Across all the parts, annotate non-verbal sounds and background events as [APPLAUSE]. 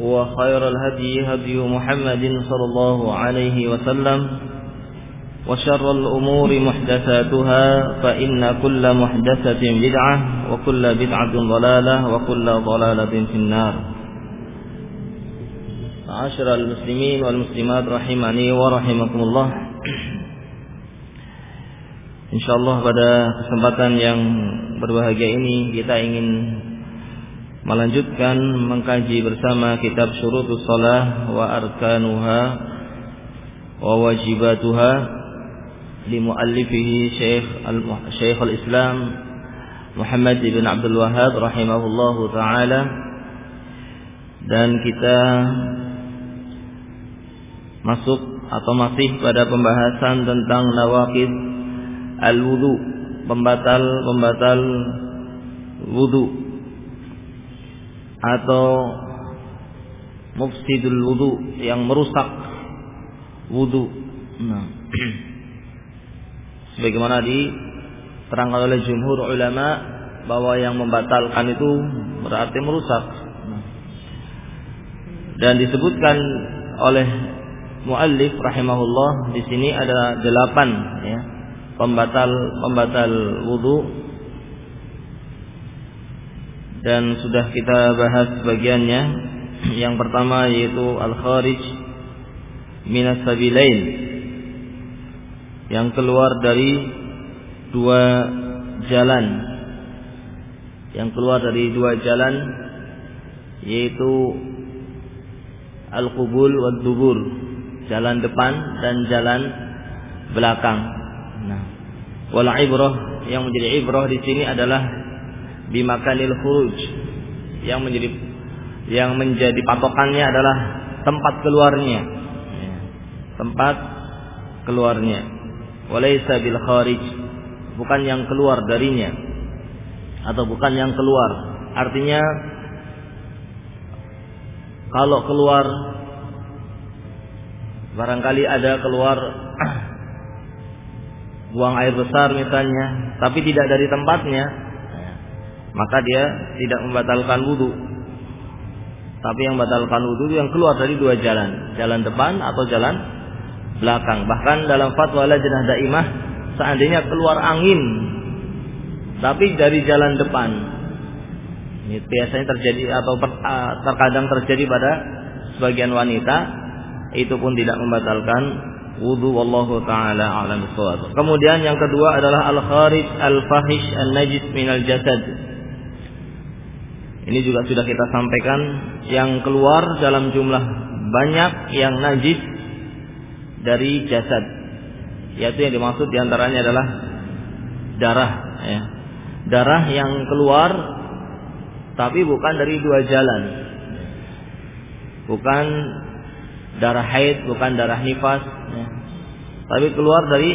وخير الهدي هدي محمد صلى الله عليه وسلم وشر الأمور محدثاتها فإن كل محدثة بدعة وكل بدعة ضلالة وكل ضلالة في النار. معاشر المسلمين والمسلمات رحمني ورحمكم الله Insyaallah pada kesempatan yang berbahagia ini kita ingin melanjutkan mengkaji bersama kitab Syurutus Shalah wa Arkanuha wa Wajibatuha li muallifihi Syekh Al-Syekh Al-Islam Muhammad bin Abdul Wahhab rahimahullahu taala. Dan kita masuk atau masih pada pembahasan tentang nawaqid al-wudu, pembatal-pembatal wudu atau mufsidul wudu yang merusak wudu. Nah. [CLEARS THROAT] Sebagaimana diterangkan oleh jumhur ulama bahwa yang membatalkan itu berarti merusak. Dan disebutkan oleh muallif rahimahullah di sini ada delapan ya pembatal pembatal wudu dan sudah kita bahas bagiannya. Yang pertama yaitu al kharij minas sabilain yang keluar dari dua jalan. Yang keluar dari dua jalan yaitu al-qubul wad dubur jalan depan dan jalan belakang. Nah, wal ibrah yang menjadi ibrah di sini adalah bimakanil khuruj yang menjadi yang menjadi patokannya adalah tempat keluarnya. Ya, tempat keluarnya. Walaysa bil kharij bukan yang keluar darinya atau bukan yang keluar. Artinya kalau keluar barangkali ada keluar [CLEARS THROAT] buang air besar misalnya, tapi tidak dari tempatnya, maka dia tidak membatalkan wudhu. Tapi yang membatalkan wudhu yang keluar dari dua jalan, jalan depan atau jalan belakang. Bahkan dalam fatwa lajnah daimah, seandainya keluar angin, tapi dari jalan depan, ini biasanya terjadi atau terkadang terjadi pada sebagian wanita itu pun tidak membatalkan wudu wallahu taala alam. Kemudian yang kedua adalah al kharij al fahish an najis min al jasad. Ini juga sudah kita sampaikan yang keluar dalam jumlah banyak yang najis dari jasad. Yaitu yang dimaksud di antaranya adalah darah ya. Darah yang keluar tapi bukan dari dua jalan. Bukan darah haid, bukan darah nifas, ya. tapi keluar dari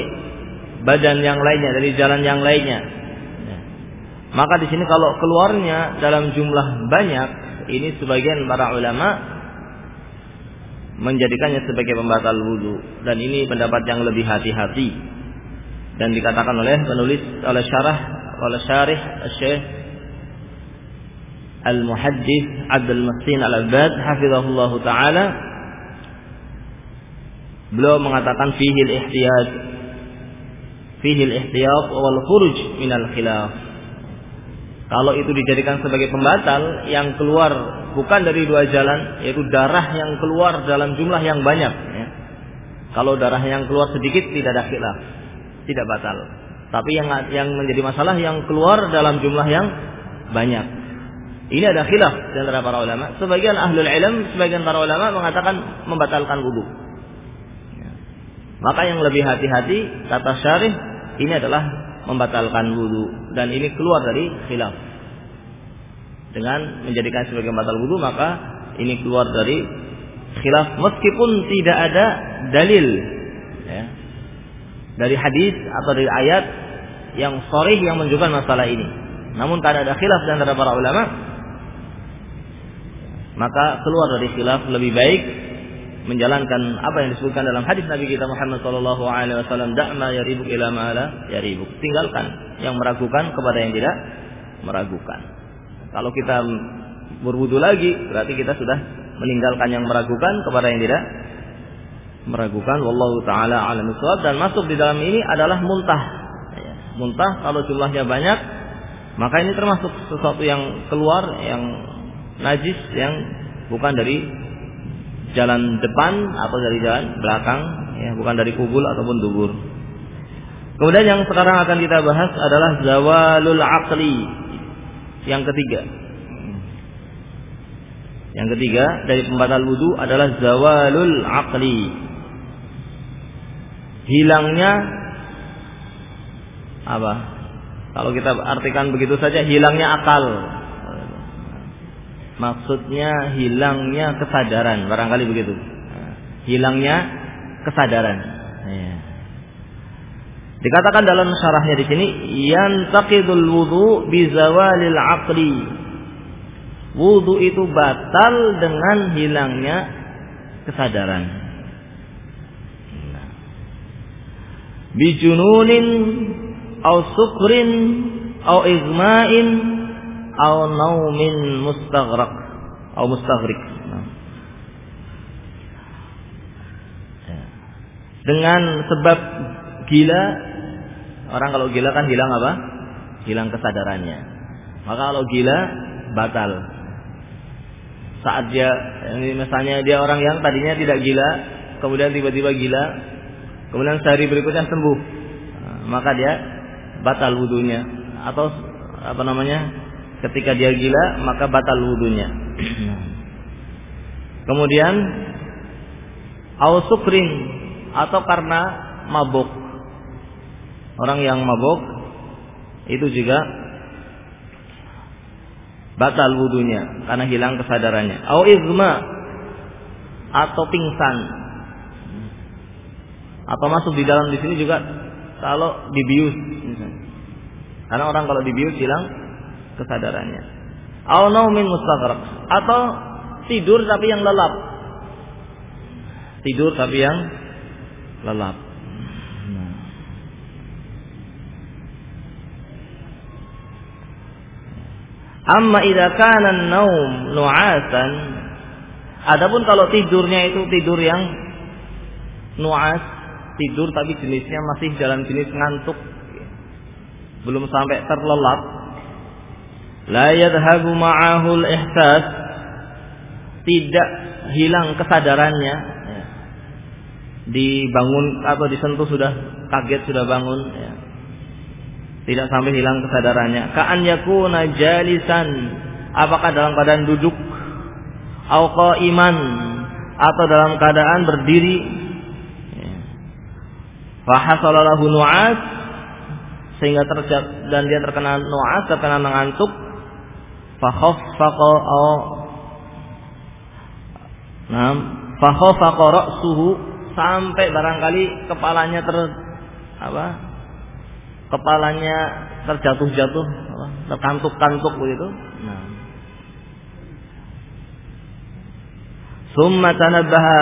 badan yang lainnya, dari jalan yang lainnya. Maka di sini kalau keluarnya dalam jumlah banyak, ini sebagian para ulama menjadikannya sebagai pembatal wudhu dan ini pendapat yang lebih hati-hati. Dan dikatakan oleh penulis oleh syarah oleh syarih Syekh Al-Muhaddith Abdul Muhsin Al-Abbad hafizahullah taala. Beliau mengatakan fihi al-ihtiyat fihi al-ihtiyat wal khuruj min al-khilaf kalau itu dijadikan sebagai pembatal yang keluar bukan dari dua jalan yaitu darah yang keluar dalam jumlah yang banyak ya. kalau darah yang keluar sedikit tidak ada khilaf tidak batal tapi yang yang menjadi masalah yang keluar dalam jumlah yang banyak ini ada khilaf di antara para ulama. Sebagian ahlul ilm, sebagian para ulama mengatakan membatalkan wudhu. Ya. Maka yang lebih hati-hati kata syarih ini adalah membatalkan wudhu dan ini keluar dari khilaf. Dengan menjadikan sebagai batal wudhu maka ini keluar dari khilaf meskipun tidak ada dalil ya, dari hadis atau dari ayat yang sorry yang menunjukkan masalah ini. Namun karena ada khilaf di antara para ulama, maka keluar dari khilaf lebih baik menjalankan apa yang disebutkan dalam hadis Nabi kita Muhammad sallallahu alaihi wasallam da'ma yaribuk ila ma la yaribuk. Tinggalkan yang meragukan kepada yang tidak meragukan. Kalau kita berwudu lagi berarti kita sudah meninggalkan yang meragukan kepada yang tidak meragukan. Wallahu taala alam dan masuk di dalam ini adalah muntah. Ya, muntah kalau jumlahnya banyak maka ini termasuk sesuatu yang keluar yang najis yang bukan dari jalan depan atau dari jalan belakang, ya, bukan dari kubul ataupun dubur. Kemudian yang sekarang akan kita bahas adalah zawalul aqli. Yang ketiga. Yang ketiga dari pembatal wudhu adalah zawalul aqli. Hilangnya apa? Kalau kita artikan begitu saja hilangnya akal Maksudnya hilangnya kesadaran, barangkali begitu. Hilangnya kesadaran. Ya. Dikatakan dalam syarahnya di sini, yantaqidul wudu bizawalil aqli. Wudu itu batal dengan hilangnya kesadaran. Bijununin au sukrin au izma'in au naumin mustaghraq au mustaghriq. Nah. Ya. Dengan sebab gila orang kalau gila kan hilang apa? Hilang kesadarannya. Maka kalau gila batal. Saat dia misalnya dia orang yang tadinya tidak gila, kemudian tiba-tiba gila, kemudian sehari berikutnya sembuh. Nah, maka dia batal wudhunya atau apa namanya ketika dia gila maka batal wudhunya kemudian ausukrin atau karena mabuk. Orang yang mabuk itu juga batal wudhunya karena hilang kesadarannya. Au izma atau pingsan. Atau masuk di dalam di sini juga kalau dibius karena orang kalau dibius hilang kesadarannya. Au naumin atau tidur tapi yang lelap. Tidur tapi yang lelap. Amma idza kana an-naum nu'asan Adapun kalau tidurnya itu tidur yang nuas, tidur tapi jenisnya masih dalam jenis ngantuk. Belum sampai terlelap, la yadhhabu ma'ahul ihsas tidak hilang kesadarannya. Ya. dibangun atau disentuh sudah kaget sudah bangun ya. tidak sampai hilang kesadarannya. Ka'an yakuna jalisan. Apakah dalam keadaan duduk? Au iman atau dalam keadaan berdiri? Ya. fa nu'as. Sehingga terjat dan dia terkena nu'as terkena mengantuk fakhaffaqa au Nah, fakhaffaqa ra'suhu sampai barangkali kepalanya ter apa? Kepalanya terjatuh-jatuh, terkantuk-kantuk begitu. Nah. Summa tanabbaha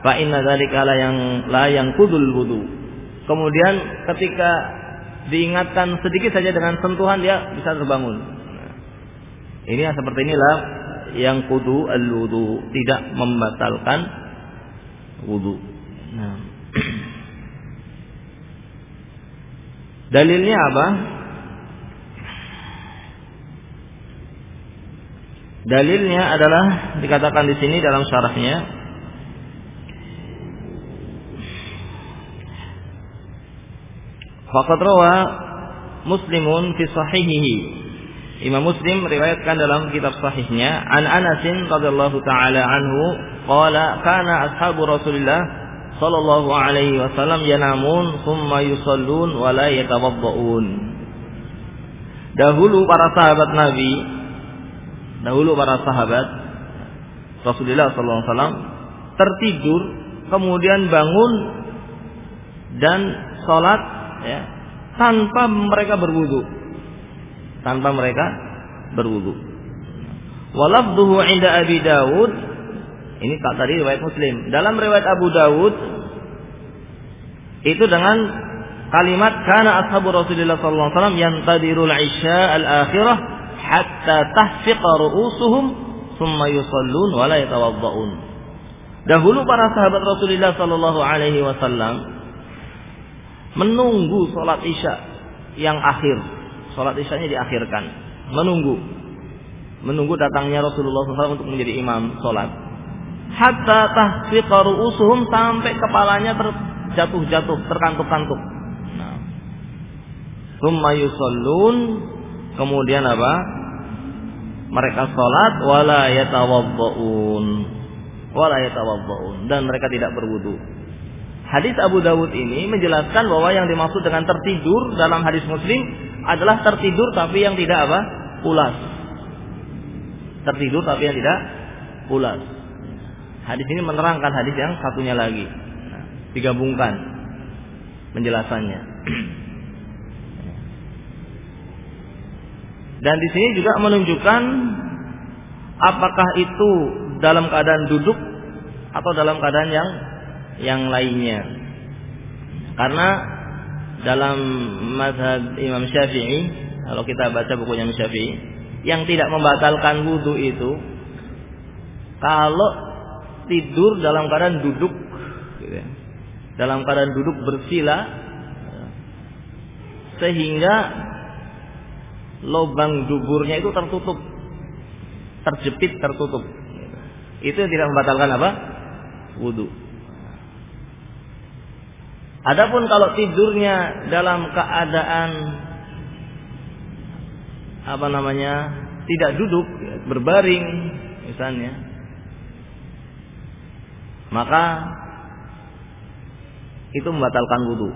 Fa inna dzalika la yang la yang kudul wudu. Kemudian ketika diingatkan sedikit saja dengan sentuhan dia bisa terbangun. Ini yang seperti inilah yang kudu al wudu tidak membatalkan wudu. Nah. [CLEARS THROAT] Dalilnya apa? Dalilnya adalah dikatakan di sini dalam syarahnya Faqad rawa Muslimun fi sahihihi. Imam Muslim meriwayatkan dalam kitab sahihnya an Anas radhiyallahu taala anhu qala kana ashabu Rasulillah sallallahu alaihi wasallam yanamun thumma yusallun wa la yatawaddaun. Dahulu para sahabat Nabi dahulu para sahabat Rasulullah sallallahu alaihi wasallam tertidur kemudian bangun dan salat ya, tanpa mereka berwudu. Tanpa mereka berwudu. Walafduhu inda Abi Dawud ini tak tadi riwayat Muslim. Dalam riwayat Abu Dawud itu dengan kalimat kana ashabu Rasulullah sallallahu alaihi wasallam yantadirul isya al-akhirah hatta tahfiqa ru'usuhum thumma yusallun wa la yatawadda'un. Dahulu para sahabat Rasulullah sallallahu alaihi wasallam menunggu sholat isya yang akhir. Sholat isyanya diakhirkan. Menunggu. Menunggu datangnya Rasulullah SAW untuk menjadi imam sholat. Hatta tahfiqa ru'usuhum sampai kepalanya terjatuh-jatuh, terkantuk-kantuk. Nah. Summa yusallun. Kemudian apa? Mereka sholat wala yatawabba'un. Wala yatawabba'un. Dan mereka tidak berwudu. Hadis Abu Dawud ini menjelaskan bahwa yang dimaksud dengan tertidur dalam hadis Muslim adalah tertidur tapi yang tidak apa? pulas. Tertidur tapi yang tidak pulas. Hadis ini menerangkan hadis yang satunya lagi. Digabungkan penjelasannya. Dan di sini juga menunjukkan apakah itu dalam keadaan duduk atau dalam keadaan yang yang lainnya. Karena dalam mazhab Imam Syafi'i, kalau kita baca bukunya Imam Syafi'i, yang tidak membatalkan wudhu itu kalau tidur dalam keadaan duduk, gitu ya, dalam keadaan duduk bersila, sehingga lubang duburnya itu tertutup, terjepit, tertutup. Itu tidak membatalkan apa? Wudhu. Adapun kalau tidurnya dalam keadaan apa namanya tidak duduk berbaring misalnya maka itu membatalkan wudhu.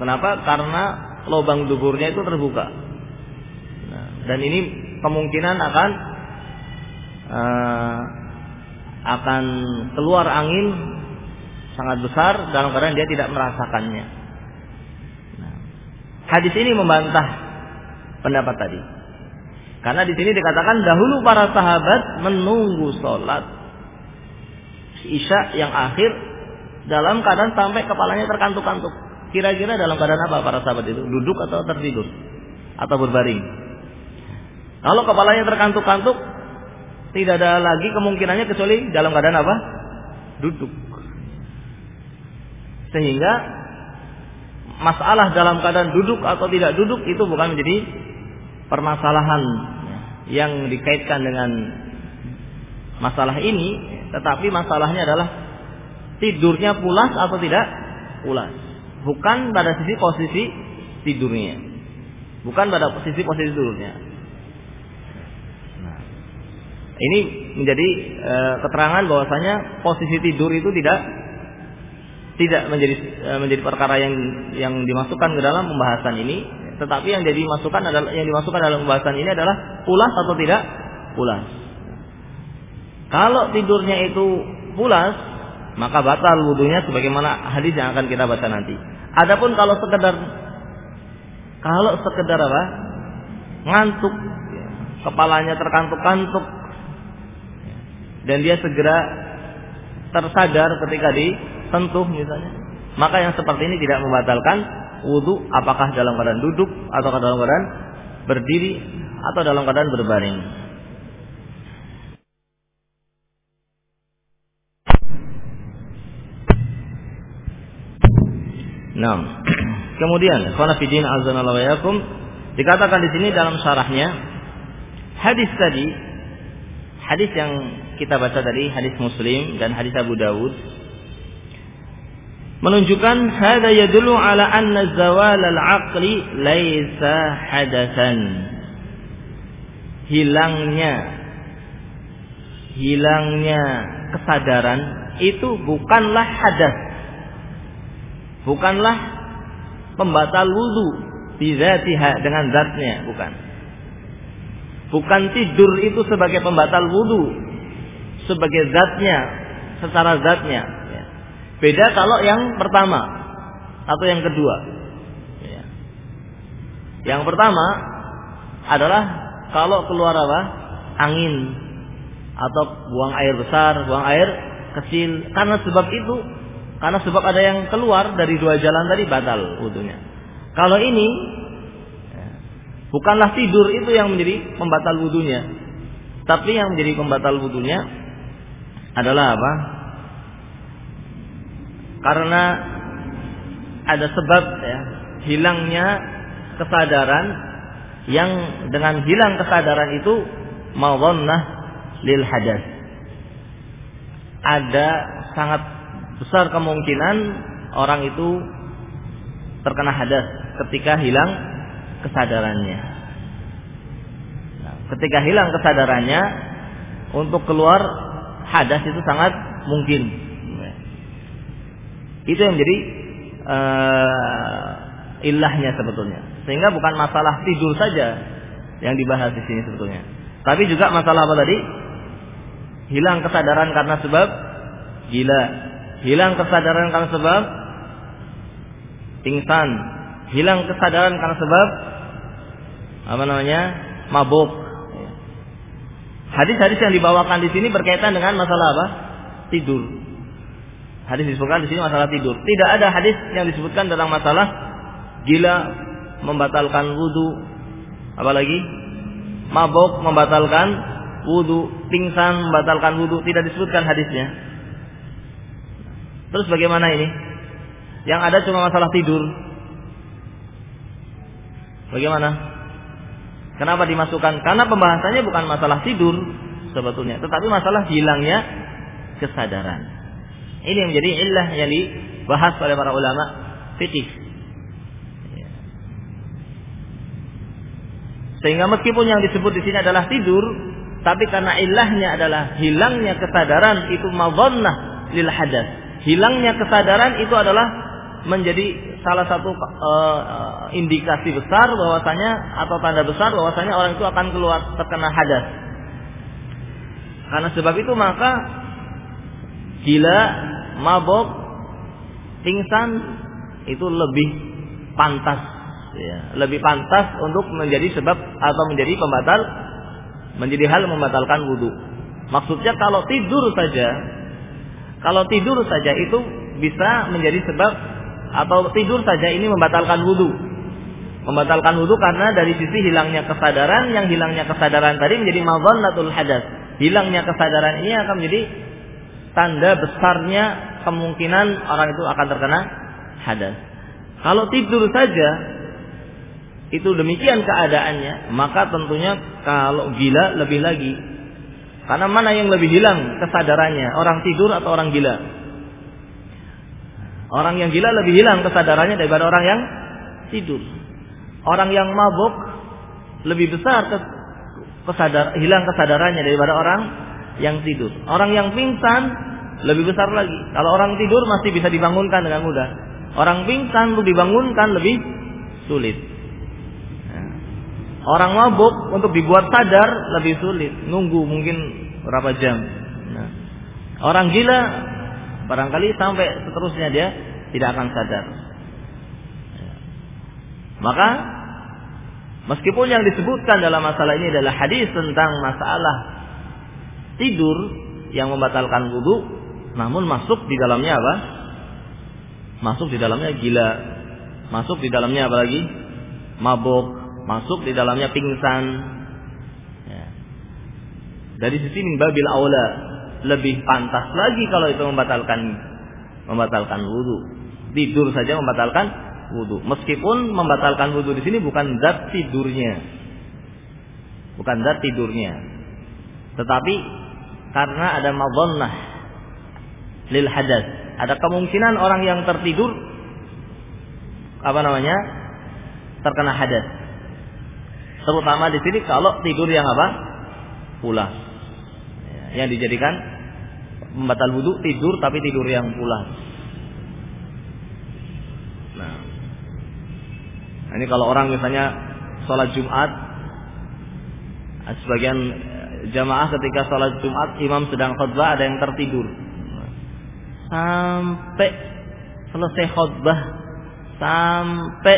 Kenapa? Karena lubang duburnya itu terbuka. Nah, dan ini kemungkinan akan uh, akan keluar angin sangat besar dalam keadaan dia tidak merasakannya. Nah, hadis ini membantah pendapat tadi. Karena di sini dikatakan dahulu para sahabat menunggu sholat isya yang akhir dalam keadaan sampai kepalanya terkantuk-kantuk. Kira-kira dalam keadaan apa para sahabat itu? Duduk atau tertidur? Atau berbaring? Kalau kepalanya terkantuk-kantuk, tidak ada lagi kemungkinannya kecuali dalam keadaan apa? Duduk. Sehingga masalah dalam keadaan duduk atau tidak duduk itu bukan menjadi permasalahan yang dikaitkan dengan masalah ini, tetapi masalahnya adalah tidurnya pulas atau tidak pulas. Bukan pada sisi posisi tidurnya. Bukan pada posisi posisi tidurnya. Nah, ini menjadi e, keterangan bahwasanya posisi tidur itu tidak tidak menjadi eh, menjadi perkara yang yang dimasukkan ke dalam pembahasan ini, tetapi yang jadi masukan adalah yang dimasukkan dalam pembahasan ini adalah pulas atau tidak pulas. Kalau tidurnya itu pulas, maka batal wudhunya sebagaimana hadis yang akan kita baca nanti. Adapun kalau sekedar kalau sekedar apa? ngantuk, kepalanya terkantuk-kantuk dan dia segera tersadar ketika disentuh misalnya. Maka yang seperti ini tidak membatalkan wudhu apakah dalam keadaan duduk atau dalam keadaan berdiri atau dalam keadaan berbaring. Nah, [CLEARS THROAT] kemudian khonafidin azanallahu yakum dikatakan di sini dalam syarahnya hadis tadi hadis yang kita baca tadi hadis Muslim dan hadis Abu Dawud menunjukkan hada yadullu ala anna zawal al-aqli laisa hadatsan. Hilangnya hilangnya kesadaran itu bukanlah hadas. Bukanlah pembatal wudu bizatiha dengan zatnya bukan. Bukan tidur itu sebagai pembatal wudu sebagai zatnya secara zatnya Beda kalau yang pertama atau yang kedua. Ya. Yang pertama adalah kalau keluar apa? Angin atau buang air besar, buang air kecil. Karena sebab itu, karena sebab ada yang keluar dari dua jalan tadi batal wudhunya. Kalau ini ya, bukanlah tidur itu yang menjadi pembatal wudhunya, tapi yang menjadi pembatal wudhunya adalah apa? Karena ada sebab ya hilangnya kesadaran yang dengan hilang kesadaran itu mawannah lil hadas. Ada sangat besar kemungkinan orang itu terkena hadas ketika hilang kesadarannya. Nah, ketika hilang kesadarannya untuk keluar hadas itu sangat mungkin itu yang menjadi uh, ilahnya sebetulnya. Sehingga bukan masalah tidur saja yang dibahas di sini sebetulnya. Tapi juga masalah apa tadi? Hilang kesadaran karena sebab gila. Hilang kesadaran karena sebab pingsan. Hilang kesadaran karena sebab apa namanya? mabuk. Hadis-hadis yang dibawakan di sini berkaitan dengan masalah apa? Tidur. Hadis disebutkan di sini masalah tidur. Tidak ada hadis yang disebutkan tentang masalah gila membatalkan wudhu, apalagi mabok membatalkan wudhu, pingsan membatalkan wudhu, tidak disebutkan hadisnya. Terus bagaimana ini? Yang ada cuma masalah tidur. Bagaimana? Kenapa dimasukkan? Karena pembahasannya bukan masalah tidur sebetulnya, tetapi masalah hilangnya kesadaran. Ini yang menjadi illah yang dibahas oleh para ulama fikih. Sehingga meskipun yang disebut di sini adalah tidur, tapi karena ilahnya adalah hilangnya kesadaran itu madhannah lil hadas. Hilangnya kesadaran itu adalah menjadi salah satu uh, indikasi besar bahwasanya atau tanda besar bahwasanya orang itu akan keluar terkena hadas. Karena sebab itu maka gila, mabok, pingsan itu lebih pantas ya, lebih pantas untuk menjadi sebab atau menjadi pembatal menjadi hal membatalkan wudhu. Maksudnya kalau tidur saja, kalau tidur saja itu bisa menjadi sebab atau tidur saja ini membatalkan wudhu. Membatalkan wudhu karena dari sisi hilangnya kesadaran, yang hilangnya kesadaran tadi menjadi madhannatul hadas. Hilangnya kesadaran ini akan menjadi tanda besarnya kemungkinan orang itu akan terkena hadas. Kalau tidur saja itu demikian keadaannya, maka tentunya kalau gila lebih lagi. Karena mana yang lebih hilang kesadarannya, orang tidur atau orang gila? Orang yang gila lebih hilang kesadarannya daripada orang yang tidur. Orang yang mabuk lebih besar kesadar, hilang kesadarannya daripada orang yang tidur. Orang yang pingsan lebih besar lagi. Kalau orang tidur masih bisa dibangunkan dengan mudah. Orang pingsan untuk dibangunkan lebih sulit. Ya. Orang mabuk untuk dibuat sadar lebih sulit. Nunggu mungkin berapa jam. Nah. Orang gila barangkali sampai seterusnya dia tidak akan sadar. Ya. Maka meskipun yang disebutkan dalam masalah ini adalah hadis tentang masalah tidur yang membatalkan wudhu, namun masuk di dalamnya apa? Masuk di dalamnya gila, masuk di dalamnya apa lagi? Mabuk, masuk di dalamnya pingsan. Ya. Dari sisi min babil aula lebih pantas lagi kalau itu membatalkan membatalkan wudhu. Tidur saja membatalkan wudhu. Meskipun membatalkan wudhu di sini bukan zat tidurnya, bukan zat tidurnya, tetapi karena ada madonnah lil hadas. Ada kemungkinan orang yang tertidur apa namanya? terkena hadas. Terutama di sini kalau tidur yang apa? pulas. Ya, yang dijadikan membatal wudhu tidur tapi tidur yang pulas. Nah, ini kalau orang misalnya sholat Jumat, sebagian jamaah ketika sholat Jumat imam sedang khutbah ada yang tertidur. Sampai selesai khutbah sampai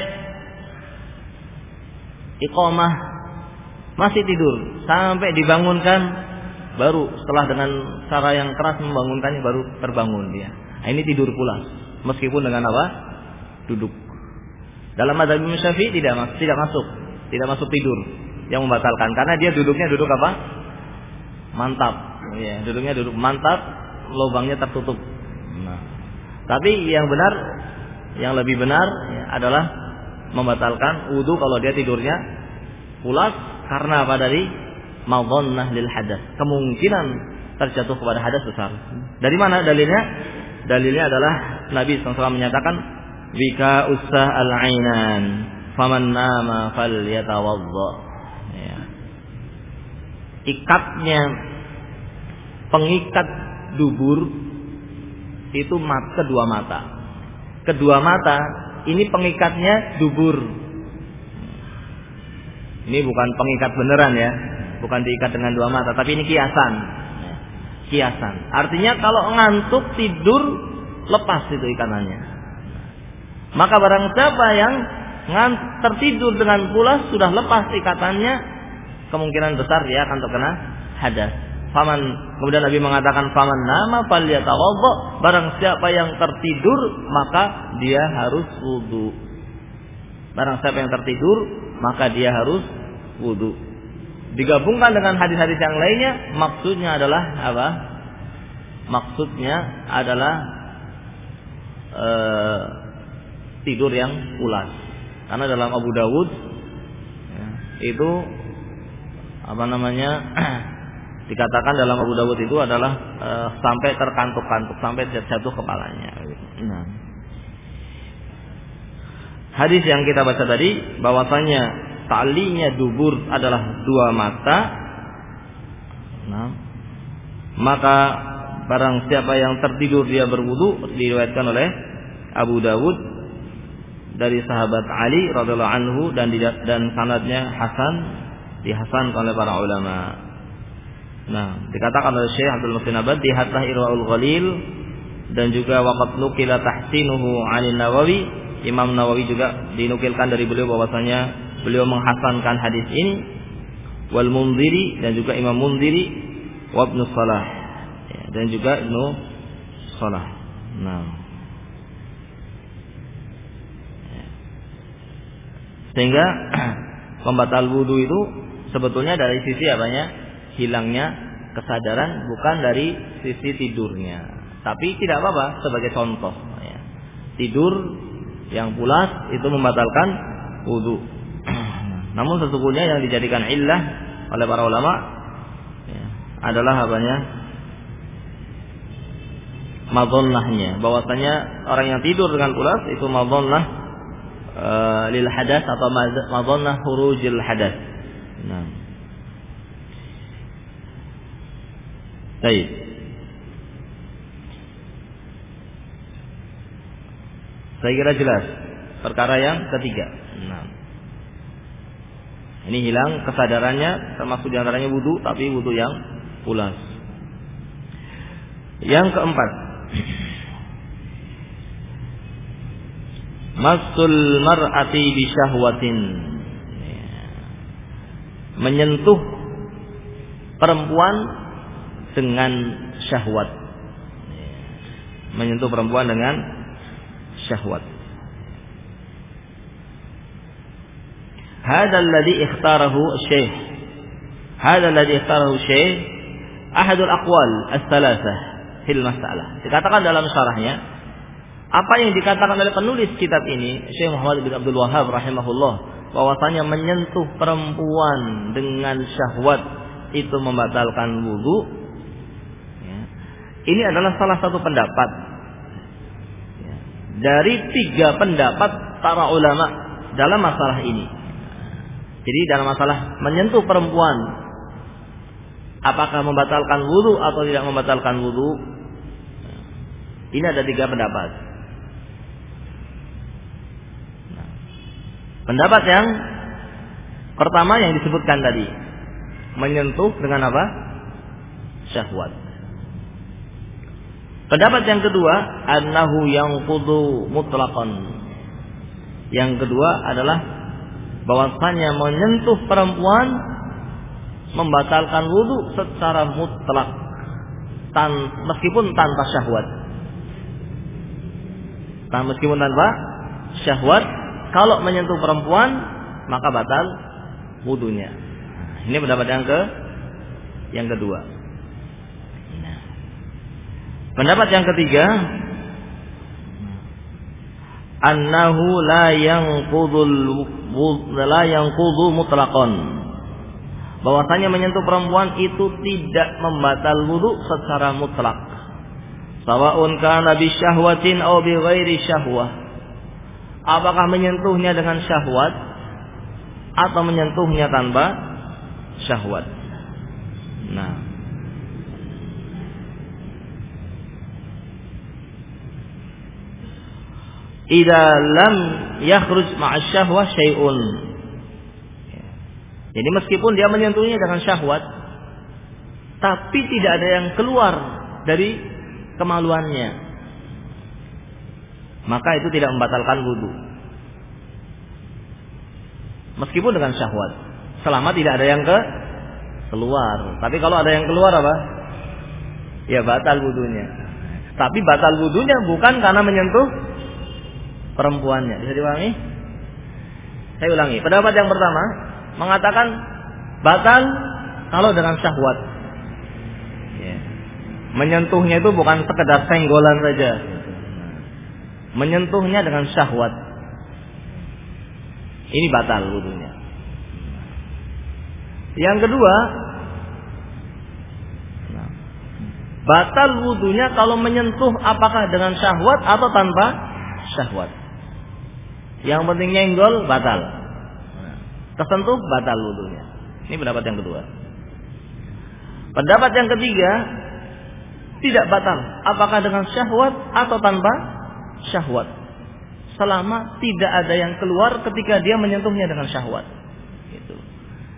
iqamah masih tidur. Sampai dibangunkan baru setelah dengan cara yang keras membangunkannya baru terbangun dia. Nah, ini tidur pula meskipun dengan apa? Duduk. Dalam madzhab Syafi'i tidak tidak masuk tidak masuk tidur yang membatalkan. Karena dia duduknya duduk apa mantap. Ya duduknya duduk. Mantap lubangnya tertutup. Nah, tapi yang benar yang lebih benar ya, adalah membatalkan wudhu kalau dia tidurnya pulas karena apa dari madhannah lil hadas. Kemungkinan terjatuh kepada hadas besar. Dari mana dalilnya? Dalilnya adalah Nabi SAW menyatakan wika usah al ainan faman nama fal yatawadda ikatnya pengikat dubur itu mat kedua mata. Kedua mata ini pengikatnya dubur. Ini bukan pengikat beneran ya, bukan diikat dengan dua mata, tapi ini kiasan. Kiasan. Artinya kalau ngantuk tidur lepas itu ikatannya. Maka barang siapa yang tertidur dengan pulas sudah lepas ikatannya, kemungkinan besar dia akan terkena hadas. Faman kemudian Nabi mengatakan faman nama falyatawadda barang siapa yang tertidur maka dia harus wudu. Barang siapa yang tertidur maka dia harus wudu. Digabungkan dengan hadis-hadis yang lainnya maksudnya adalah apa? Maksudnya adalah uh, tidur yang pulas. Karena dalam Abu Dawud ya, itu apa namanya [CLEARS THROAT] dikatakan dalam Abu Dawud itu adalah e, sampai terkantuk-kantuk sampai jatuh kepalanya. Nah. Hadis yang kita baca tadi bahwasanya talinya dubur adalah dua mata. Nah, maka barang siapa yang tertidur dia berwudu diriwayatkan oleh Abu Dawud dari sahabat Ali radhiallahu anhu dan dan sanadnya Hasan dihasankan oleh para ulama. Nah, dikatakan oleh Syekh Abdul Muhsin Abad di Hatta Irwaul Ghalil dan juga waqat nukila tahsinuhu 'anil Nawawi, Imam Nawawi juga dinukilkan dari beliau bahwasanya beliau menghasankan hadis ini wal Mundiri dan juga Imam Mundiri wa Ibnu Salah ya, dan juga Ibnu Salah. Nah. Ya. Sehingga [CLEARS THROAT] pembatal wudhu itu sebetulnya dari sisi apanya? Hilangnya kesadaran bukan dari sisi tidurnya. Tapi tidak apa-apa sebagai contoh ya. tidur yang pulas itu membatalkan wudhu [CLEARS THROAT] namun sesungguhnya yang dijadikan illah oleh para ulama ya, adalah apanya? Madonnahnya bahwasanya orang yang tidur dengan pulas itu madonnah uh, lil hadas atau madonnah hurujil hadas Nah. Baik. Saya kira jelas. Perkara yang ketiga. Nah. Ini hilang kesadarannya termasuk di antaranya wudhu tapi wudhu yang pulas. Yang keempat. Masul mar'ati bisyahwatin menyentuh perempuan dengan syahwat. menyentuh perempuan dengan syahwat. Hada alladhi ikhtarahu syekh. Hada alladhi ikhtarahu syekh ahadul aqwal as-salasah fil masalah. Dikatakan dalam syarahnya apa yang dikatakan oleh penulis kitab ini Syekh Muhammad bin Abdul Wahab rahimahullah bahwasanya menyentuh perempuan dengan syahwat itu membatalkan wudhu ya. ini adalah salah satu pendapat ya. dari tiga pendapat para ulama dalam masalah ini jadi dalam masalah menyentuh perempuan apakah membatalkan wudhu atau tidak membatalkan wudhu ini ada tiga pendapat nah, pendapat yang pertama yang disebutkan tadi menyentuh dengan apa? Syahwat. Pendapat yang kedua, annahu yang kudu mutlakon. Yang kedua adalah bahwasanya menyentuh perempuan membatalkan wudhu secara mutlak tan meskipun tanpa syahwat. Tan meskipun tanpa syahwat, kalau menyentuh perempuan maka batal wudhunya. Ini pendapat yang ke yang kedua. Nah. Pendapat yang ketiga, annahu la yanqudul la yanqudu mutlaqan. Bahwasanya menyentuh perempuan itu tidak membatal wudu secara mutlak. Sawaun kana bi syahwatin aw bi ghairi syahwah. Apakah menyentuhnya dengan syahwat atau menyentuhnya tanpa syahwat. Nah, Ida lam yakhruj ma'a syahwah syai'un. Jadi meskipun dia menyentuhnya dengan syahwat, tapi tidak ada yang keluar dari kemaluannya, maka itu tidak membatalkan wudhu. Meskipun dengan syahwat selama tidak ada yang ke keluar. Tapi kalau ada yang keluar apa? Ya batal wudhunya. Tapi batal wudhunya bukan karena menyentuh perempuannya. Bisa diulangi? Saya ulangi. Pendapat yang pertama mengatakan batal kalau dengan syahwat. Ya. Menyentuhnya itu bukan sekedar senggolan saja. Menyentuhnya dengan syahwat. Ini batal wudhunya. Yang kedua, batal wudhunya kalau menyentuh apakah dengan syahwat atau tanpa syahwat. Yang penting nyenggol batal. Tersentuh batal wudhunya. Ini pendapat yang kedua. Pendapat yang ketiga tidak batal apakah dengan syahwat atau tanpa syahwat. Selama tidak ada yang keluar ketika dia menyentuhnya dengan syahwat.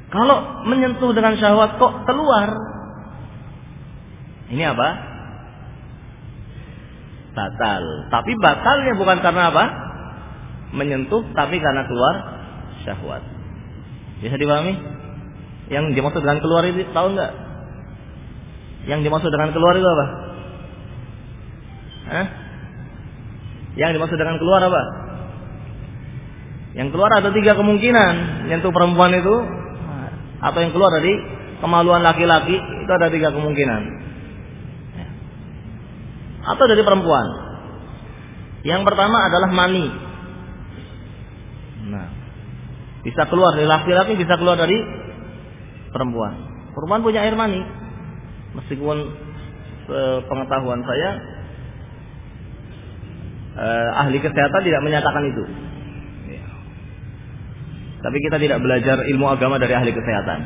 Kalau menyentuh dengan syahwat kok keluar. Ini apa? Batal. Tapi batalnya bukan karena apa? Menyentuh tapi karena keluar syahwat. Bisa dipahami? Yang dimaksud dengan keluar itu tahu nggak? Yang dimaksud dengan keluar itu apa? Hah? Yang dimaksud dengan keluar apa? Yang keluar ada tiga kemungkinan. Nyentuh perempuan itu atau yang keluar dari kemaluan laki-laki itu ada tiga kemungkinan. Atau dari perempuan. Yang pertama adalah mani. Nah, bisa keluar dari laki-laki, bisa keluar dari perempuan. Perempuan punya air mani. Meskipun pengetahuan saya eh, ahli kesehatan tidak menyatakan itu. Tapi kita tidak belajar ilmu agama dari ahli kesehatan.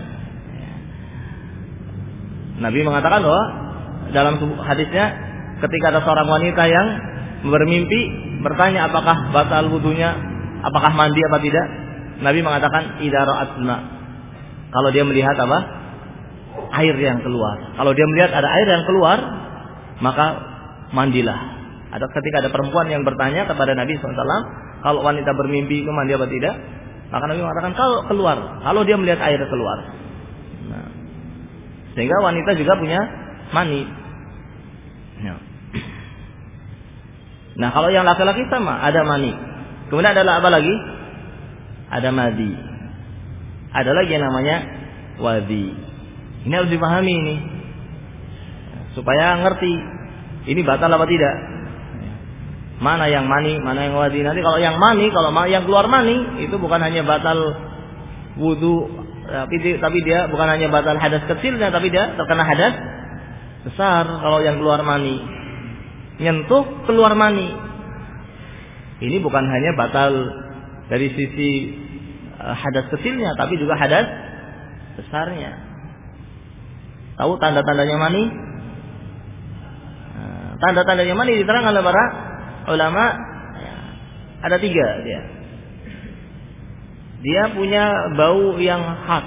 Nabi mengatakan bahwa dalam hadisnya ketika ada seorang wanita yang bermimpi bertanya apakah batal wudhunya, apakah mandi apa tidak, Nabi mengatakan idara'atna. Kalau dia melihat apa? Air yang keluar. Kalau dia melihat ada air yang keluar, maka mandilah. Ada ketika ada perempuan yang bertanya kepada Nabi SAW, kalau wanita bermimpi itu mandi apa tidak? Maka Nabi mengatakan kalau keluar, kalau dia melihat air keluar. Nah, sehingga wanita juga punya mani. Ya. Nah, kalau yang laki-laki sama, ada mani. Kemudian adalah apa lagi? Ada madi. Ada lagi yang namanya wadi. Ini harus dipahami ini. Supaya ngerti ini batal apa tidak. Mana yang mani, mana yang wadi. Nanti kalau yang mani, kalau yang keluar mani, itu bukan hanya batal wudhu, tapi, tapi dia bukan hanya batal hadas kecilnya, tapi dia terkena hadas besar kalau yang keluar mani. Nyentuh keluar mani. Ini bukan hanya batal dari sisi uh, hadas kecilnya, tapi juga hadas besarnya. Tahu tanda-tandanya mani? Nah, tanda-tandanya mani diterangkan oleh para ulama ada tiga dia. Dia punya bau yang khas.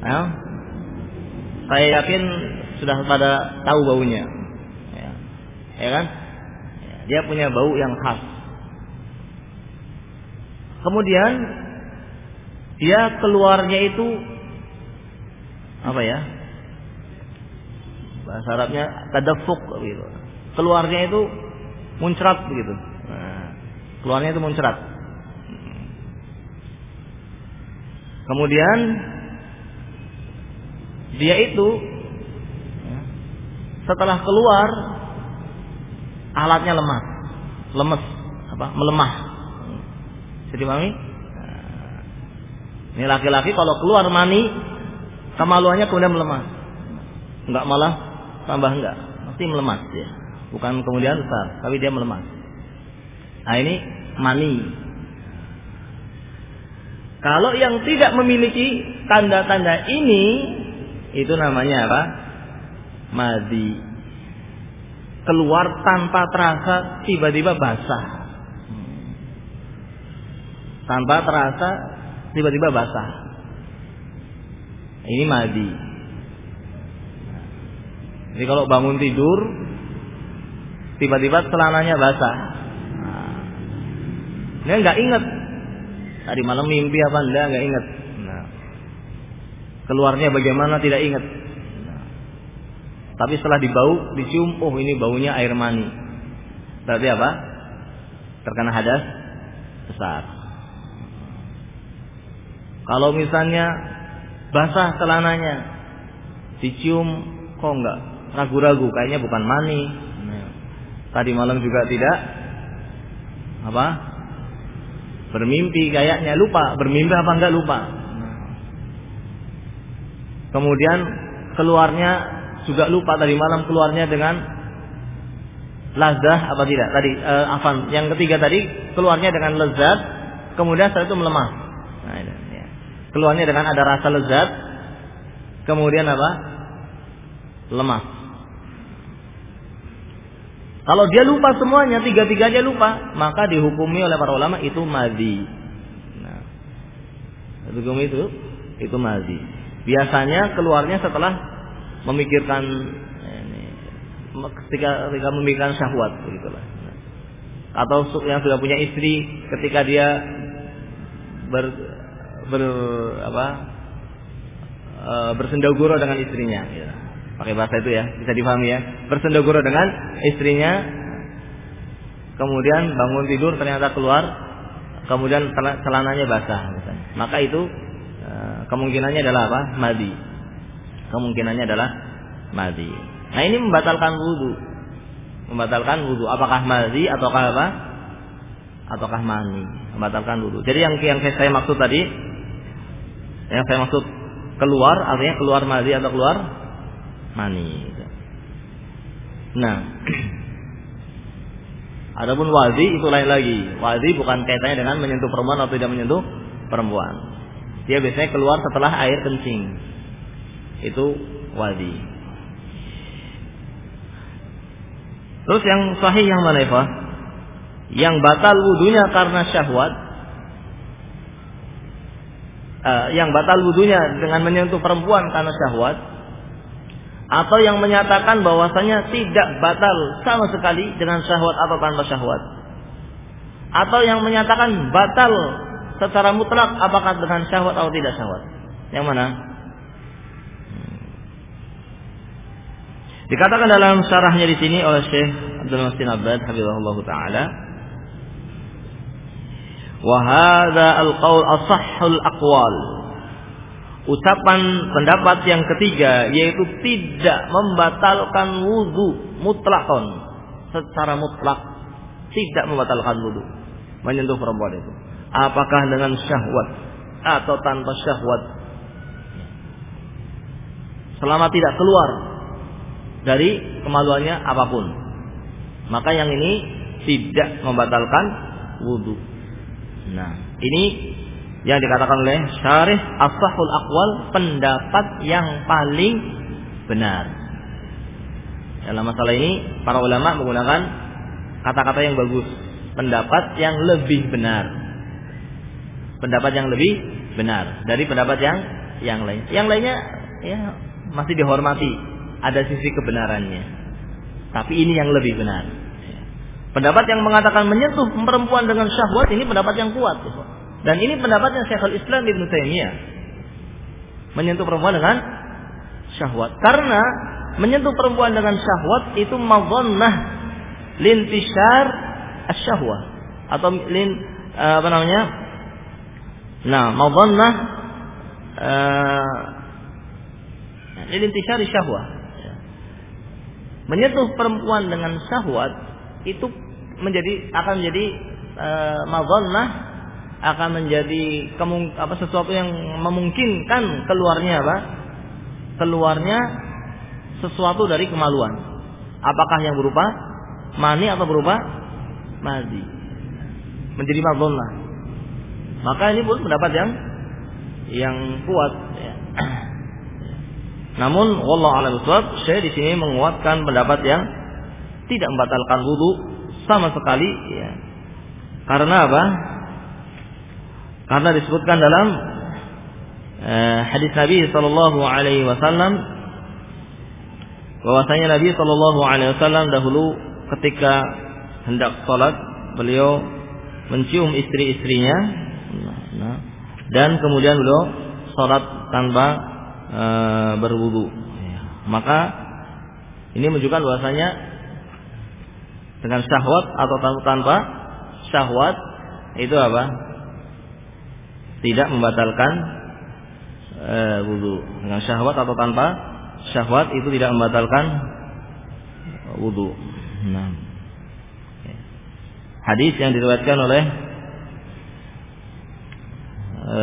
Ya. Saya yakin sudah pada tahu baunya. Ya, ya kan? Dia punya bau yang khas. Kemudian dia keluarnya itu apa ya? Bahasa Arabnya tadafuk gitu. Keluarnya itu muncrat begitu. Nah, keluarnya itu muncrat. Kemudian dia itu setelah keluar alatnya lemah, lemes, apa? melemah. Jadi? Nah, ini laki-laki kalau keluar mani kemaluannya kemudian melemah. Enggak malah tambah enggak, pasti melemah dia. Bukan kemudian besar, tapi dia melemah. Nah ini mani. Kalau yang tidak memiliki tanda-tanda ini, itu namanya apa? Madi keluar tanpa terasa tiba-tiba basah. Tanpa terasa tiba-tiba basah. Ini madi. Jadi kalau bangun tidur tiba-tiba celananya basah. Nah, dia nggak inget tadi malam mimpi apa enggak nggak inget. Nah, keluarnya bagaimana tidak inget. Tapi setelah dibau, dicium, oh ini baunya air mani. Berarti apa? Terkena hadas besar. Kalau misalnya basah celananya, dicium, kok enggak? Ragu-ragu, kayaknya bukan mani. Tadi malam juga tidak. Apa? Bermimpi kayaknya lupa, bermimpi apa enggak lupa. Kemudian keluarnya juga lupa tadi malam keluarnya dengan lazah apa tidak? Tadi uh, afan. Yang ketiga tadi keluarnya dengan lezat. Kemudian setelah itu melemah. Nah, ya. keluarnya dengan ada rasa lezat. Kemudian apa? Lemah kalau dia lupa semuanya tiga-tiganya lupa maka dihukumi oleh para ulama itu madi nah hukum itu itu madi biasanya keluarnya setelah memikirkan ini, ketika ketika memikirkan syahwat begitulah. Atau yang sudah punya istri ketika dia ber, ber apa e, bersendaguro dengan istrinya ya. Pakai bahasa itu ya bisa dipahami ya bersendaguro dengan istrinya kemudian bangun tidur ternyata keluar kemudian celananya basah misalnya maka itu e, kemungkinannya adalah apa madi kemungkinannya adalah madi. Nah ini membatalkan wudhu, membatalkan wudhu. Apakah madi ataukah apa? Ataukah mani? Membatalkan wudhu. Jadi yang yang saya maksud tadi, yang saya maksud keluar artinya keluar madi atau keluar mani. Nah, [CLEARS THROAT] adapun wadi itu lain lagi. Wadi bukan kaitannya dengan menyentuh perempuan atau tidak menyentuh perempuan. Dia biasanya keluar setelah air kencing itu wadi. Terus yang sahih yang mana Eva? Yang batal wudhunya karena syahwat. Uh, yang batal wudhunya dengan menyentuh perempuan karena syahwat. Atau yang menyatakan bahwasanya tidak batal sama sekali dengan syahwat atau tanpa syahwat. Atau yang menyatakan batal secara mutlak apakah dengan syahwat atau tidak syahwat. Yang mana? Dikatakan dalam syarahnya di sini oleh Syekh Abdul Masin Abbad hafizahullah taala wa al-qaul asahhul aqwal ucapan pendapat yang ketiga yaitu tidak membatalkan wudhu mutlakon. Secara mutlak tidak membatalkan wudhu menyentuh perempuan itu. Apakah dengan syahwat atau tanpa syahwat? Selama tidak keluar dari kemaluannya apa pun. Maka yang ini tidak membatalkan wudhu nah ini yang dikatakan oleh syarih akwal pendapat yang paling benar. Dalam masalah ini para ulama menggunakan kata-kata yang bagus pendapat yang lebih benar. Pendapat yang lebih benar dari pendapat yang yang lain. Yang lainnya ya masih dihormati. Ada sisi kebenarannya. Tapi ini yang lebih benar. Pendapat yang mengatakan menyentuh perempuan dengan syahwat ini pendapat yang kuat dan ini pendapatnya Syekhul Islam Ibnu Taimiyah. Menyentuh perempuan dengan syahwat. Karena menyentuh perempuan dengan syahwat itu madhannah lintishar asyahwat atau lin apa namanya? Nah madhannah uh, lintishar syahwat menyentuh perempuan dengan syahwat itu menjadi akan menjadi uh, madhannah akan menjadi kemung, apa sesuatu yang memungkinkan keluarnya apa? Keluarnya sesuatu dari kemaluan. Apakah yang berupa mani atau berupa mazi? Menjadi madzonnah. Maka ini pun pendapat yang yang kuat ya. [CLEARS THROAT] Namun wallahu a'lam saya di sini menguatkan pendapat yang tidak membatalkan wudhu sama sekali ya. Karena apa? Karena disebutkan dalam uh, hadis Nabi Shallallahu Alaihi Wasallam bahwasanya Nabi Shallallahu Alaihi Wasallam dahulu ketika hendak sholat beliau mencium istri-istrinya nah, dan kemudian beliau sholat tanpa uh, berwudu. Maka ini menunjukkan bahwasanya dengan syahwat atau tanpa syahwat itu apa tidak membatalkan e, wudhu dengan syahwat atau tanpa syahwat itu tidak membatalkan wudhu. Nah. Hadis yang diriwayatkan oleh e,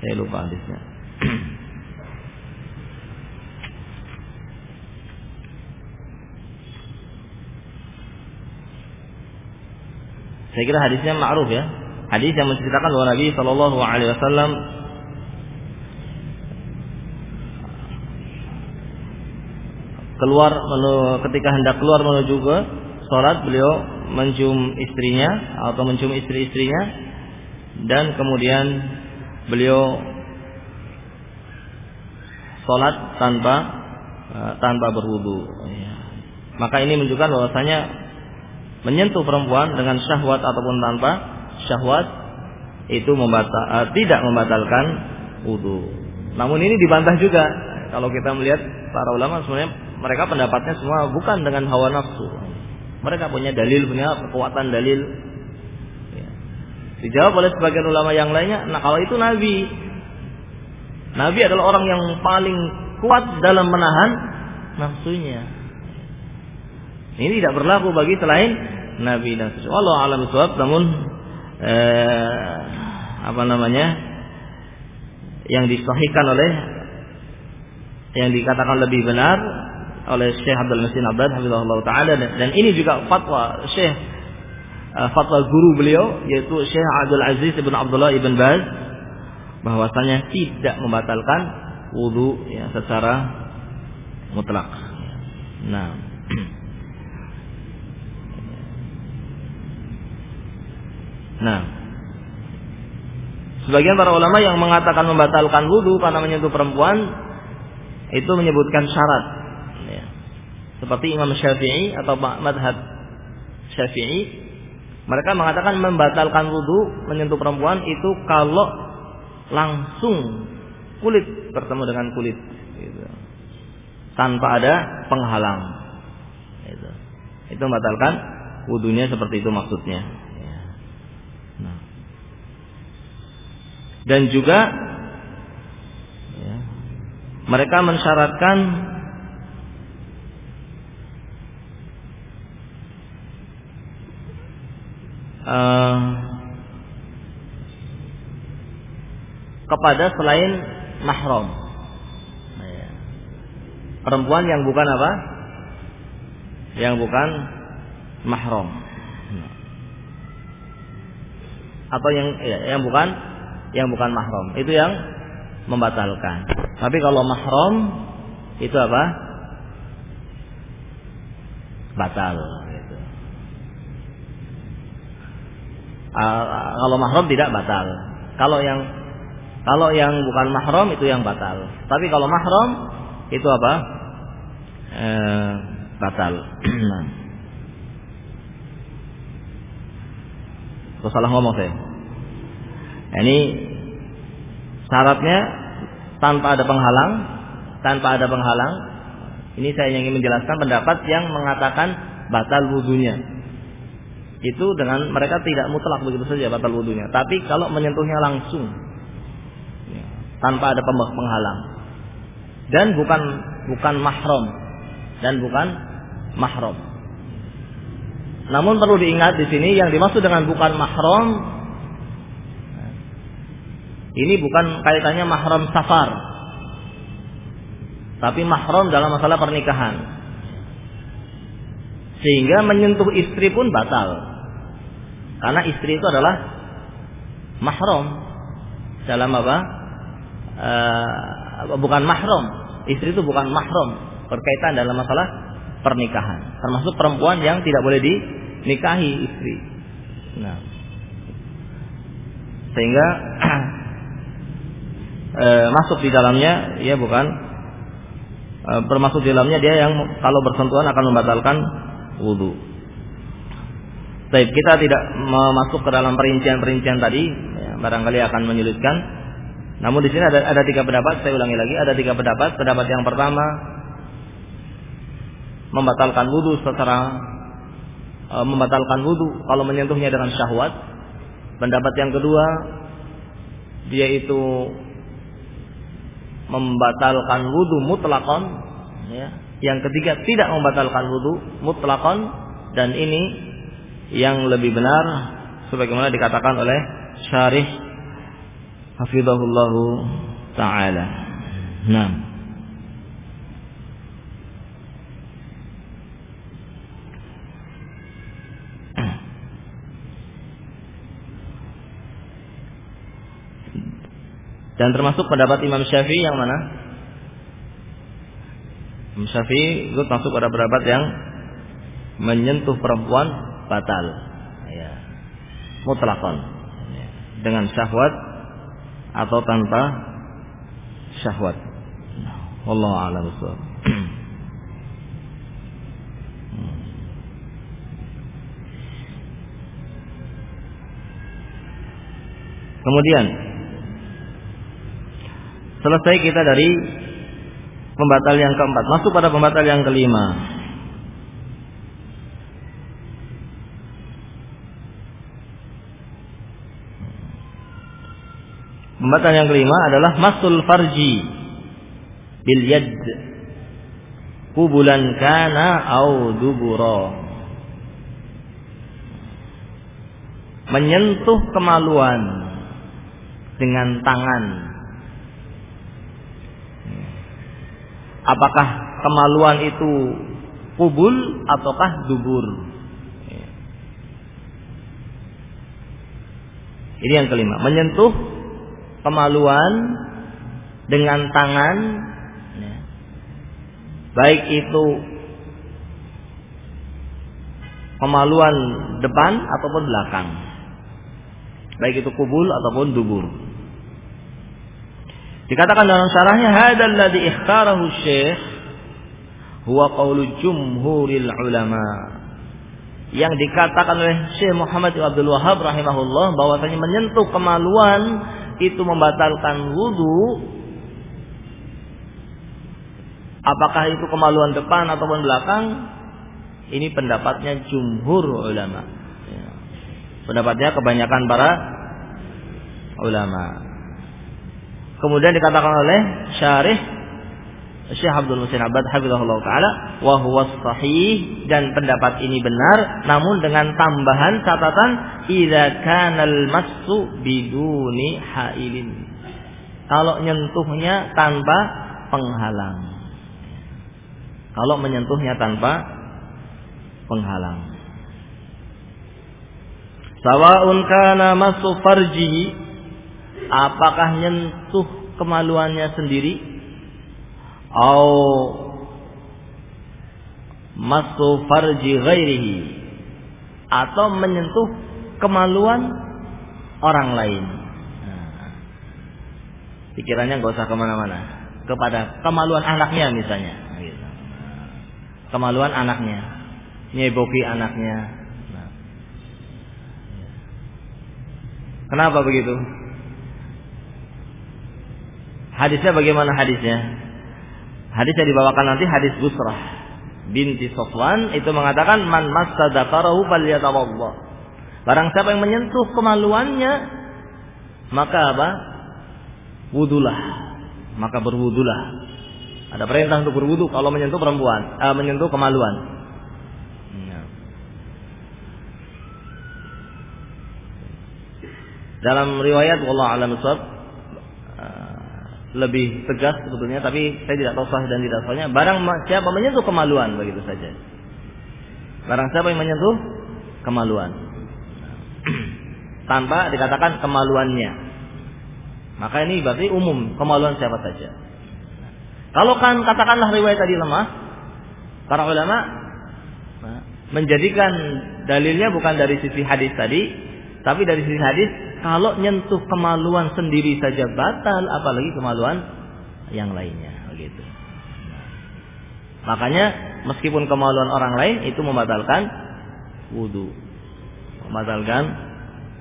saya lupa hadisnya. Saya kira hadisnya ma'ruf ya hadis yang menceritakan bahwa Nabi Shallallahu Alaihi Wasallam keluar ketika hendak keluar menuju ke sholat beliau mencium istrinya atau mencium istri-istrinya dan kemudian beliau sholat tanpa eh, tanpa berwudu. Maka ini menunjukkan bahwasanya menyentuh perempuan dengan syahwat ataupun tanpa syahwat itu membatal, uh, tidak membatalkan wudhu. Namun ini dibantah juga kalau kita melihat para ulama sebenarnya mereka pendapatnya semua bukan dengan hawa nafsu. Mereka punya dalil, punya kekuatan dalil. Ya. Dijawab oleh sebagian ulama yang lainnya, nah kalau itu Nabi. Nabi adalah orang yang paling kuat dalam menahan nafsunya. Ini tidak berlaku bagi selain Nabi dan Allah alam suap, namun eh, apa namanya? Yang disahihkan oleh yang dikatakan lebih benar oleh Syekh Abdul Masin Abad Ta'ala. Dan ini juga fatwa Syekh uh, fatwa guru beliau yaitu Syekh Abdul Aziz Ibn Abdullah Ibn Baz bahwasanya tidak membatalkan wudhu ya, secara mutlak. Nah, Nah, sebagian para ulama yang mengatakan membatalkan wudhu karena menyentuh perempuan itu menyebutkan syarat. Ya. Seperti Imam Syafi'i atau madhab Syafi'i, mereka mengatakan membatalkan wudhu menyentuh perempuan itu kalau langsung kulit bertemu dengan kulit, gitu. tanpa ada penghalang. Gitu. Itu membatalkan wudhunya seperti itu maksudnya. Dan juga ya, mereka mensyaratkan uh, kepada selain mahram. Ya. Perempuan yang bukan apa? Yang bukan mahram. Atau yang ya, yang bukan yang bukan mahram. Itu yang membatalkan. Tapi kalau mahram itu apa? Batal. Gitu. Uh, kalau mahram tidak batal. Kalau yang kalau yang bukan mahram itu yang batal. Tapi kalau mahram itu apa? Eh, batal. [CLEARS THROAT] Terus salah ngomong saya. Ini syaratnya tanpa ada penghalang, tanpa ada penghalang. Ini saya ingin menjelaskan pendapat yang mengatakan batal wudhunya. Itu dengan mereka tidak mutlak begitu saja batal wudhunya. Tapi kalau menyentuhnya langsung, ya, tanpa ada penghalang, dan bukan bukan mahram, dan bukan mahram. Namun perlu diingat di sini yang dimaksud dengan bukan mahram ini bukan kaitannya mahram safar. Tapi mahram dalam masalah pernikahan. Sehingga menyentuh istri pun batal. Karena istri itu adalah mahram dalam apa? E, bukan mahram. Istri itu bukan mahram berkaitan dalam masalah pernikahan. Termasuk perempuan yang tidak boleh dinikahi istri. Nah, sehingga [CLEARS THROAT] e, masuk di dalamnya ya bukan e, bermasuk di dalamnya dia yang kalau bersentuhan akan membatalkan wudhu. Baik, kita tidak masuk ke dalam perincian-perincian tadi, ya, barangkali akan menyulitkan. Namun di sini ada ada tiga pendapat, saya ulangi lagi, ada tiga pendapat. Pendapat yang pertama membatalkan wudhu secara e, membatalkan wudhu kalau menyentuhnya dengan syahwat. Pendapat yang kedua dia itu membatalkan wudhu mutlakon ya. yang ketiga tidak membatalkan wudhu mutlakon dan ini yang lebih benar sebagaimana dikatakan oleh syarih hafizahullahu taala nah Dan termasuk pendapat Imam Syafi'i yang mana? Imam Syafi'i itu masuk pada pendapat yang menyentuh perempuan batal. Ya. Mutlakon. Ya. Dengan syahwat atau tanpa syahwat. Allah a'lam Kemudian Selesai kita dari pembatal yang keempat, masuk pada pembatal yang kelima. Pembatal yang kelima adalah masul farji bil yad. Kubulan kana au dubura. Menyentuh kemaluan dengan tangan apakah kemaluan itu kubul ataukah dubur. Ini yang kelima, menyentuh kemaluan dengan tangan, baik itu kemaluan depan ataupun belakang, baik itu kubul ataupun dubur. Dikatakan dalam syarahnya hadzal ladzi ikhtarahu syekh huwa qaulu jumhuril ulama. Yang dikatakan oleh Syekh Muhammad bin Abdul Wahab rahimahullah bahwasanya menyentuh kemaluan itu membatalkan wudhu apakah itu kemaluan depan ataupun belakang Ini pendapatnya jumhur ulama. Ya. Pendapatnya kebanyakan para ulama. Kemudian dikatakan oleh syarih Syekh Abdul Musin Abad Habibullah Ta'ala wa huwa sahih dan pendapat ini benar namun dengan tambahan catatan idza kana al-massu biduni hailin. Kalau nyentuhnya tanpa penghalang. Kalau menyentuhnya tanpa penghalang. Sawaun kana masu farji apakah nyentuh kemaluannya sendiri au masu farji ghairihi atau menyentuh kemaluan orang lain. Pikirannya nggak usah ke mana-mana kepada kemaluan anaknya misalnya. Kemaluan anaknya, nyeboki anaknya. Kenapa begitu? Hadisnya bagaimana hadisnya? Hadis yang dibawakan nanti hadis Busrah binti Sofwan itu mengatakan man falyatawadda. Barang siapa yang menyentuh kemaluannya maka apa? Wudulah. Maka berwudulah. Ada perintah untuk berwudu kalau menyentuh perempuan, eh, menyentuh kemaluan. Ya. Dalam riwayat wallahu alam lebih tegas sebetulnya tapi saya tidak tahu sah dan tidak sahnya. Barang siapa menyentuh kemaluan begitu saja. Barang siapa yang menyentuh kemaluan. [CLEARS THROAT] Tanpa dikatakan kemaluannya. Maka ini berarti umum kemaluan siapa saja. Kalau kan katakanlah riwayat tadi lemah para ulama menjadikan dalilnya bukan dari sisi hadis tadi tapi dari sisi hadis kalau nyentuh kemaluan sendiri saja batal, apalagi kemaluan yang lainnya, begitu. Makanya meskipun kemaluan orang lain itu membatalkan wudhu, membatalkan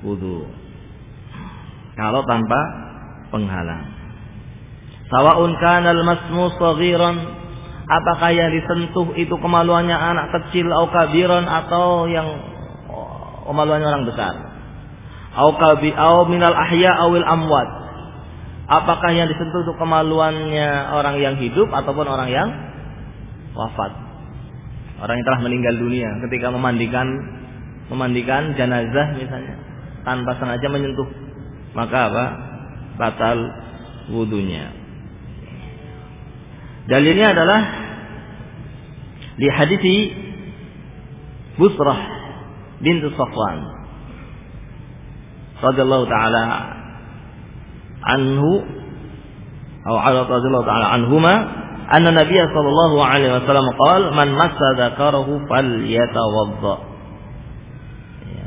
wudhu. Kalau tanpa penghalang. Sawaun kanal masmu saghiran apakah yang disentuh itu kemaluannya anak kecil atau kabiran atau yang kemaluannya orang besar au kabi au minal ahya awil amwat. Apakah yang disentuh itu kemaluannya orang yang hidup ataupun orang yang wafat? Orang yang telah meninggal dunia ketika memandikan memandikan jenazah misalnya tanpa sengaja menyentuh. Maka apa? Batal wudhunya dalilnya adalah di hadisi Busrah bintu Safwan radhiyallahu taala anhu atau radhiyallahu taala anhuma anna Nabiya sallallahu alaihi wasallam qala man massa dzakarahu falyatawadda ya.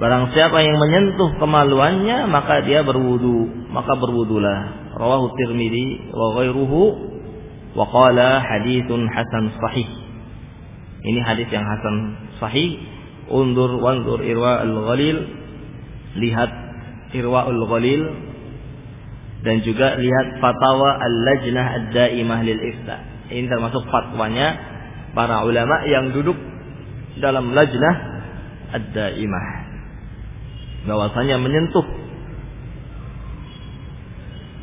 Barang siapa yang menyentuh kemaluannya maka dia berwudu, maka berwudulah. Rawahu Tirmidzi wa ghairuhu wa qala haditsun hasan sahih. Ini hadis yang hasan sahih. Undur wandur irwa al-ghalil lihat Irwaul Ghalil dan juga lihat fatwa Al-Lajnah Ad-Daimah lil Ifta. Ini termasuk fatwanya para ulama yang duduk dalam lajnah Ad-Daimah. Bahwasanya menyentuh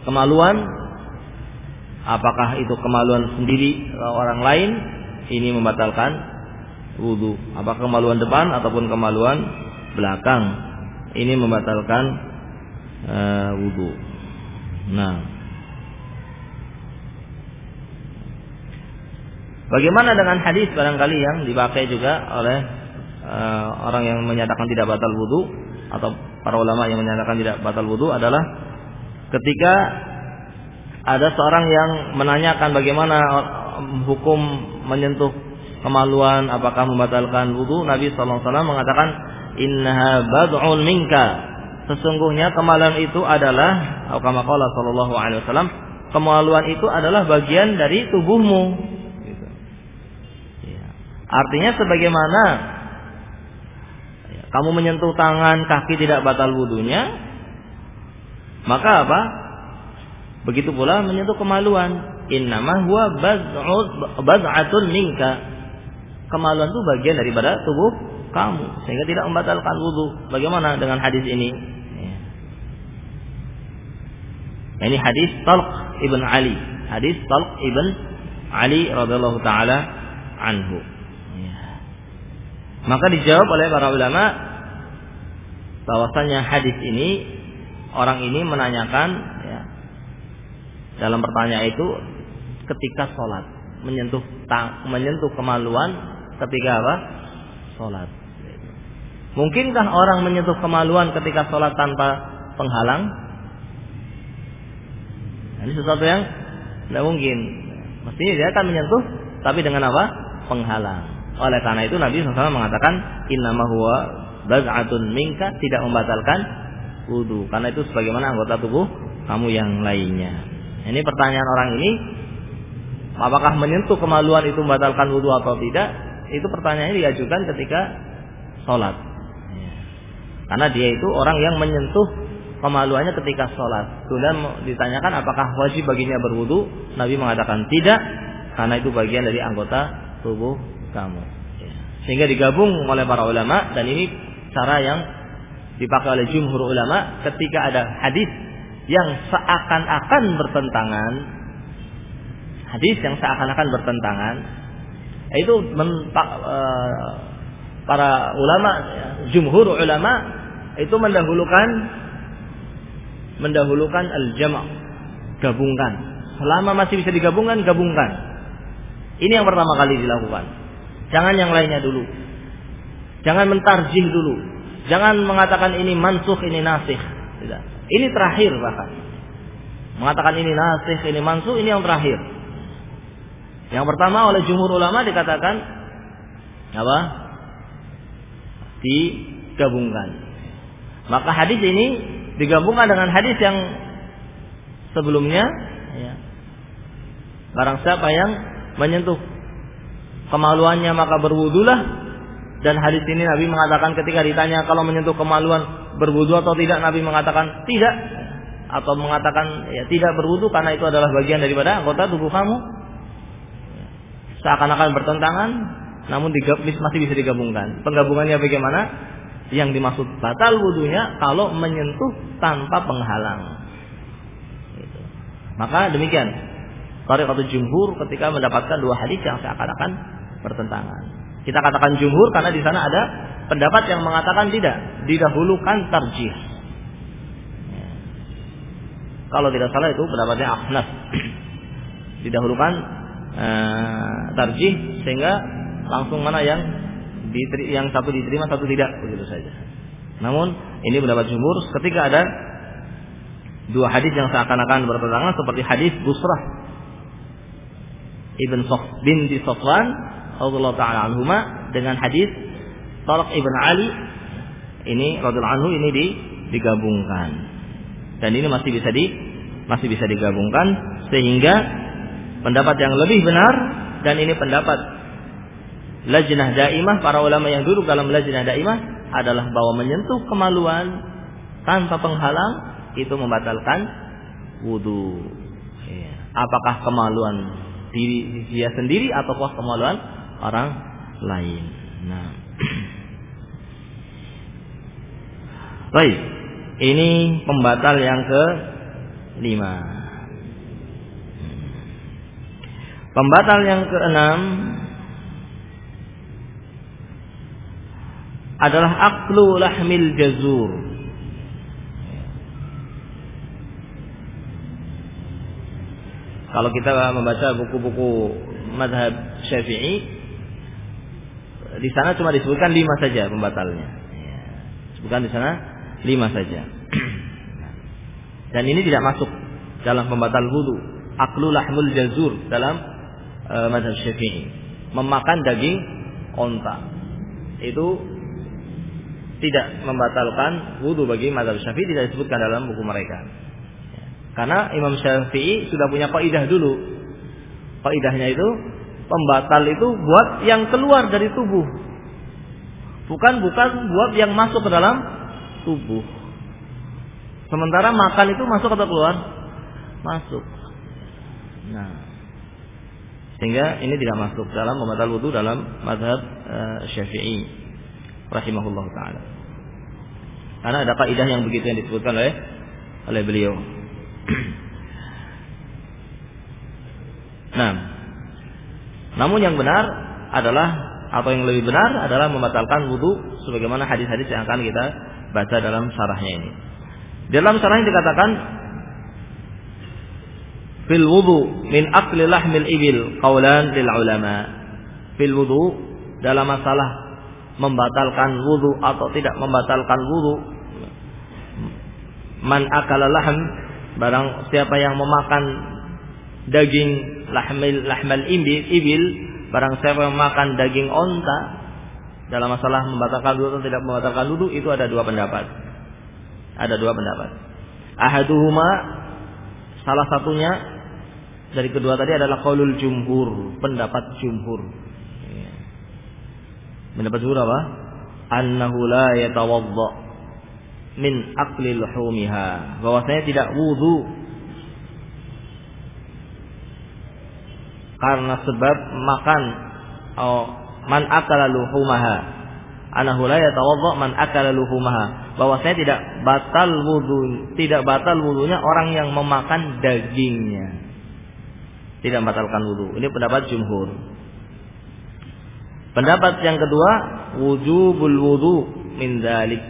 kemaluan apakah itu kemaluan sendiri orang lain ini membatalkan wudhu apakah kemaluan depan ataupun kemaluan belakang ini membatalkan uh, wudhu. Nah, bagaimana dengan hadis barangkali yang dipakai juga oleh uh, orang yang menyatakan tidak batal wudhu atau para ulama yang menyatakan tidak batal wudhu adalah ketika ada seorang yang menanyakan bagaimana hukum menyentuh kemaluan apakah membatalkan wudhu Nabi SAW mengatakan innaha bad'un minka. Sesungguhnya kemaluan itu adalah atau kama qala sallallahu alaihi wasallam kemaluan itu adalah bagian dari tubuhmu. Gitu. ya. artinya sebagaimana ya, kamu menyentuh tangan kaki tidak batal wudhunya maka apa? Begitu pula menyentuh kemaluan. Innama huwa bad'atun minka. Kemaluan itu bagian daripada tubuh kamu sehingga tidak membatalkan wudhu. Bagaimana dengan hadis ini? Ya. Ini hadis Talq ibn Ali. Hadis Talq ibn Ali radhiallahu taala anhu. Ya. Maka dijawab oleh para ulama bahwasanya hadis ini orang ini menanyakan ya, dalam pertanyaan itu ketika sholat menyentuh menyentuh kemaluan ketika apa? Sholat. Mungkinkah orang menyentuh kemaluan ketika sholat tanpa penghalang? Ini sesuatu yang tidak mungkin. Mestinya dia akan menyentuh, tapi dengan apa? Penghalang. Oleh karena itu Nabi SAW mengatakan, Inna huwa baz'atun minka tidak membatalkan wudhu. Karena itu sebagaimana anggota tubuh kamu yang lainnya. Ini pertanyaan orang ini Apakah menyentuh kemaluan itu membatalkan wudhu atau tidak? Itu pertanyaannya diajukan ketika sholat. Karena dia itu orang yang menyentuh kemaluannya ketika sholat. Kemudian ditanyakan apakah wajib baginya berwudhu? Nabi mengatakan tidak, karena itu bagian dari anggota tubuh kamu. Sehingga digabung oleh para ulama dan ini cara yang dipakai oleh jumhur ulama ketika ada hadis yang seakan-akan bertentangan hadis yang seakan-akan bertentangan itu men, pa, e, para ulama jumhur ulama itu mendahulukan mendahulukan al-jama' gabungkan. Selama masih bisa digabungkan gabungkan. Ini yang pertama kali dilakukan. Jangan yang lainnya dulu. Jangan mentarjih dulu. Jangan mengatakan ini mansuh ini nasih tidak. Ini terakhir bahkan. Mengatakan ini nasih ini mansuh ini yang terakhir yang pertama oleh jumhur ulama dikatakan apa? Digabungkan. Maka hadis ini digabungkan dengan hadis yang sebelumnya. Ya. Barang siapa yang menyentuh kemaluannya maka berwudulah. Dan hadis ini Nabi mengatakan ketika ditanya kalau menyentuh kemaluan berwudu atau tidak, Nabi mengatakan tidak atau mengatakan ya tidak berwudu karena itu adalah bagian daripada anggota tubuh kamu seakan-akan bertentangan namun masih bisa digabungkan. Penggabungannya bagaimana? Yang dimaksud batal wudhunya kalau menyentuh tanpa penghalang. Gitu. Maka demikian. atau jumhur ketika mendapatkan dua hadis yang seakan-akan bertentangan. Kita katakan jumhur karena di sana ada pendapat yang mengatakan tidak, didahulukan tarjih. Ya. Kalau tidak salah itu pendapatnya Ahnaf. [CLEARS THROAT] didahulukan uh, tarjih sehingga langsung mana yang diteri, yang satu diterima satu tidak begitu saja. Namun ini pendapat jumhur ketika ada dua hadis yang seakan-akan bertentangan seperti hadis Busrah ibn Sof binti Sofwan Allah taala anhuma dengan hadis Talq ibn Ali ini radhiyallahu anhu ini di, digabungkan dan ini masih bisa di masih bisa digabungkan sehingga pendapat yang lebih benar dan ini pendapat lajnah daimah para ulama yang duduk dalam lajnah daimah adalah bahwa menyentuh kemaluan tanpa penghalang itu membatalkan wudhu. Iya. Apakah kemaluan diri dia sendiri ataukah kemaluan orang lain? Nah, [CLEARS THROAT] baik. Ini pembatal yang ke lima. Pembatal yang keenam adalah aklu lahmil jazur. Kalau kita membaca buku-buku madhab syafi'i, di sana cuma disebutkan lima saja pembatalnya. Disebutkan di sana lima saja. Dan ini tidak masuk dalam pembatal wudhu. Aklu lahmul jazur dalam uh, madhab syafi'i memakan daging onta. Itu tidak membatalkan wudhu bagi madhab syafi'i tidak disebutkan dalam buku mereka. Karena Imam Syafi'i sudah punya kaidah dulu. Kaidahnya itu pembatal itu buat yang keluar dari tubuh. Bukan bukan buat yang masuk ke dalam tubuh. Sementara makan itu masuk atau keluar? Masuk. Nah Sehingga ini tidak masuk dalam membatal wudhu dalam madhab uh, syafi'i rahimahullah ta'ala. Karena ada kaidah yang begitu yang disebutkan oleh oleh beliau. [CLEARS THROAT] nah, namun yang benar adalah atau yang lebih benar adalah membatalkan wudhu sebagaimana hadis-hadis yang akan kita baca dalam syarahnya ini. Dalam syarahnya dikatakan fil wudu min akli lahmil ibil qaulan lil ulama. Fil wudu dalam masalah membatalkan wudu atau tidak membatalkan wudu. Man akala lahm barang siapa yang memakan daging lahmil lahmal ibil ibil barang siapa yang memakan daging onta dalam masalah membatalkan wudu atau tidak membatalkan wudu itu ada dua pendapat. Ada dua pendapat. Ahaduhuma salah satunya dari kedua tadi adalah qaulul jumhur, pendapat jumhur. Pendapat jumhur apa? Annahu la yatawadda min akli luhumiha. Bahwasanya tidak wudu karena sebab makan oh, man akala luhumaha. Annahu la yatawadda man akala luhumaha. Bahwasanya tidak batal wudu, tidak batal wudunya orang yang memakan dagingnya tidak membatalkan wudhu. Ini pendapat jumhur. Pendapat yang kedua, wujubul wudhu min dalik.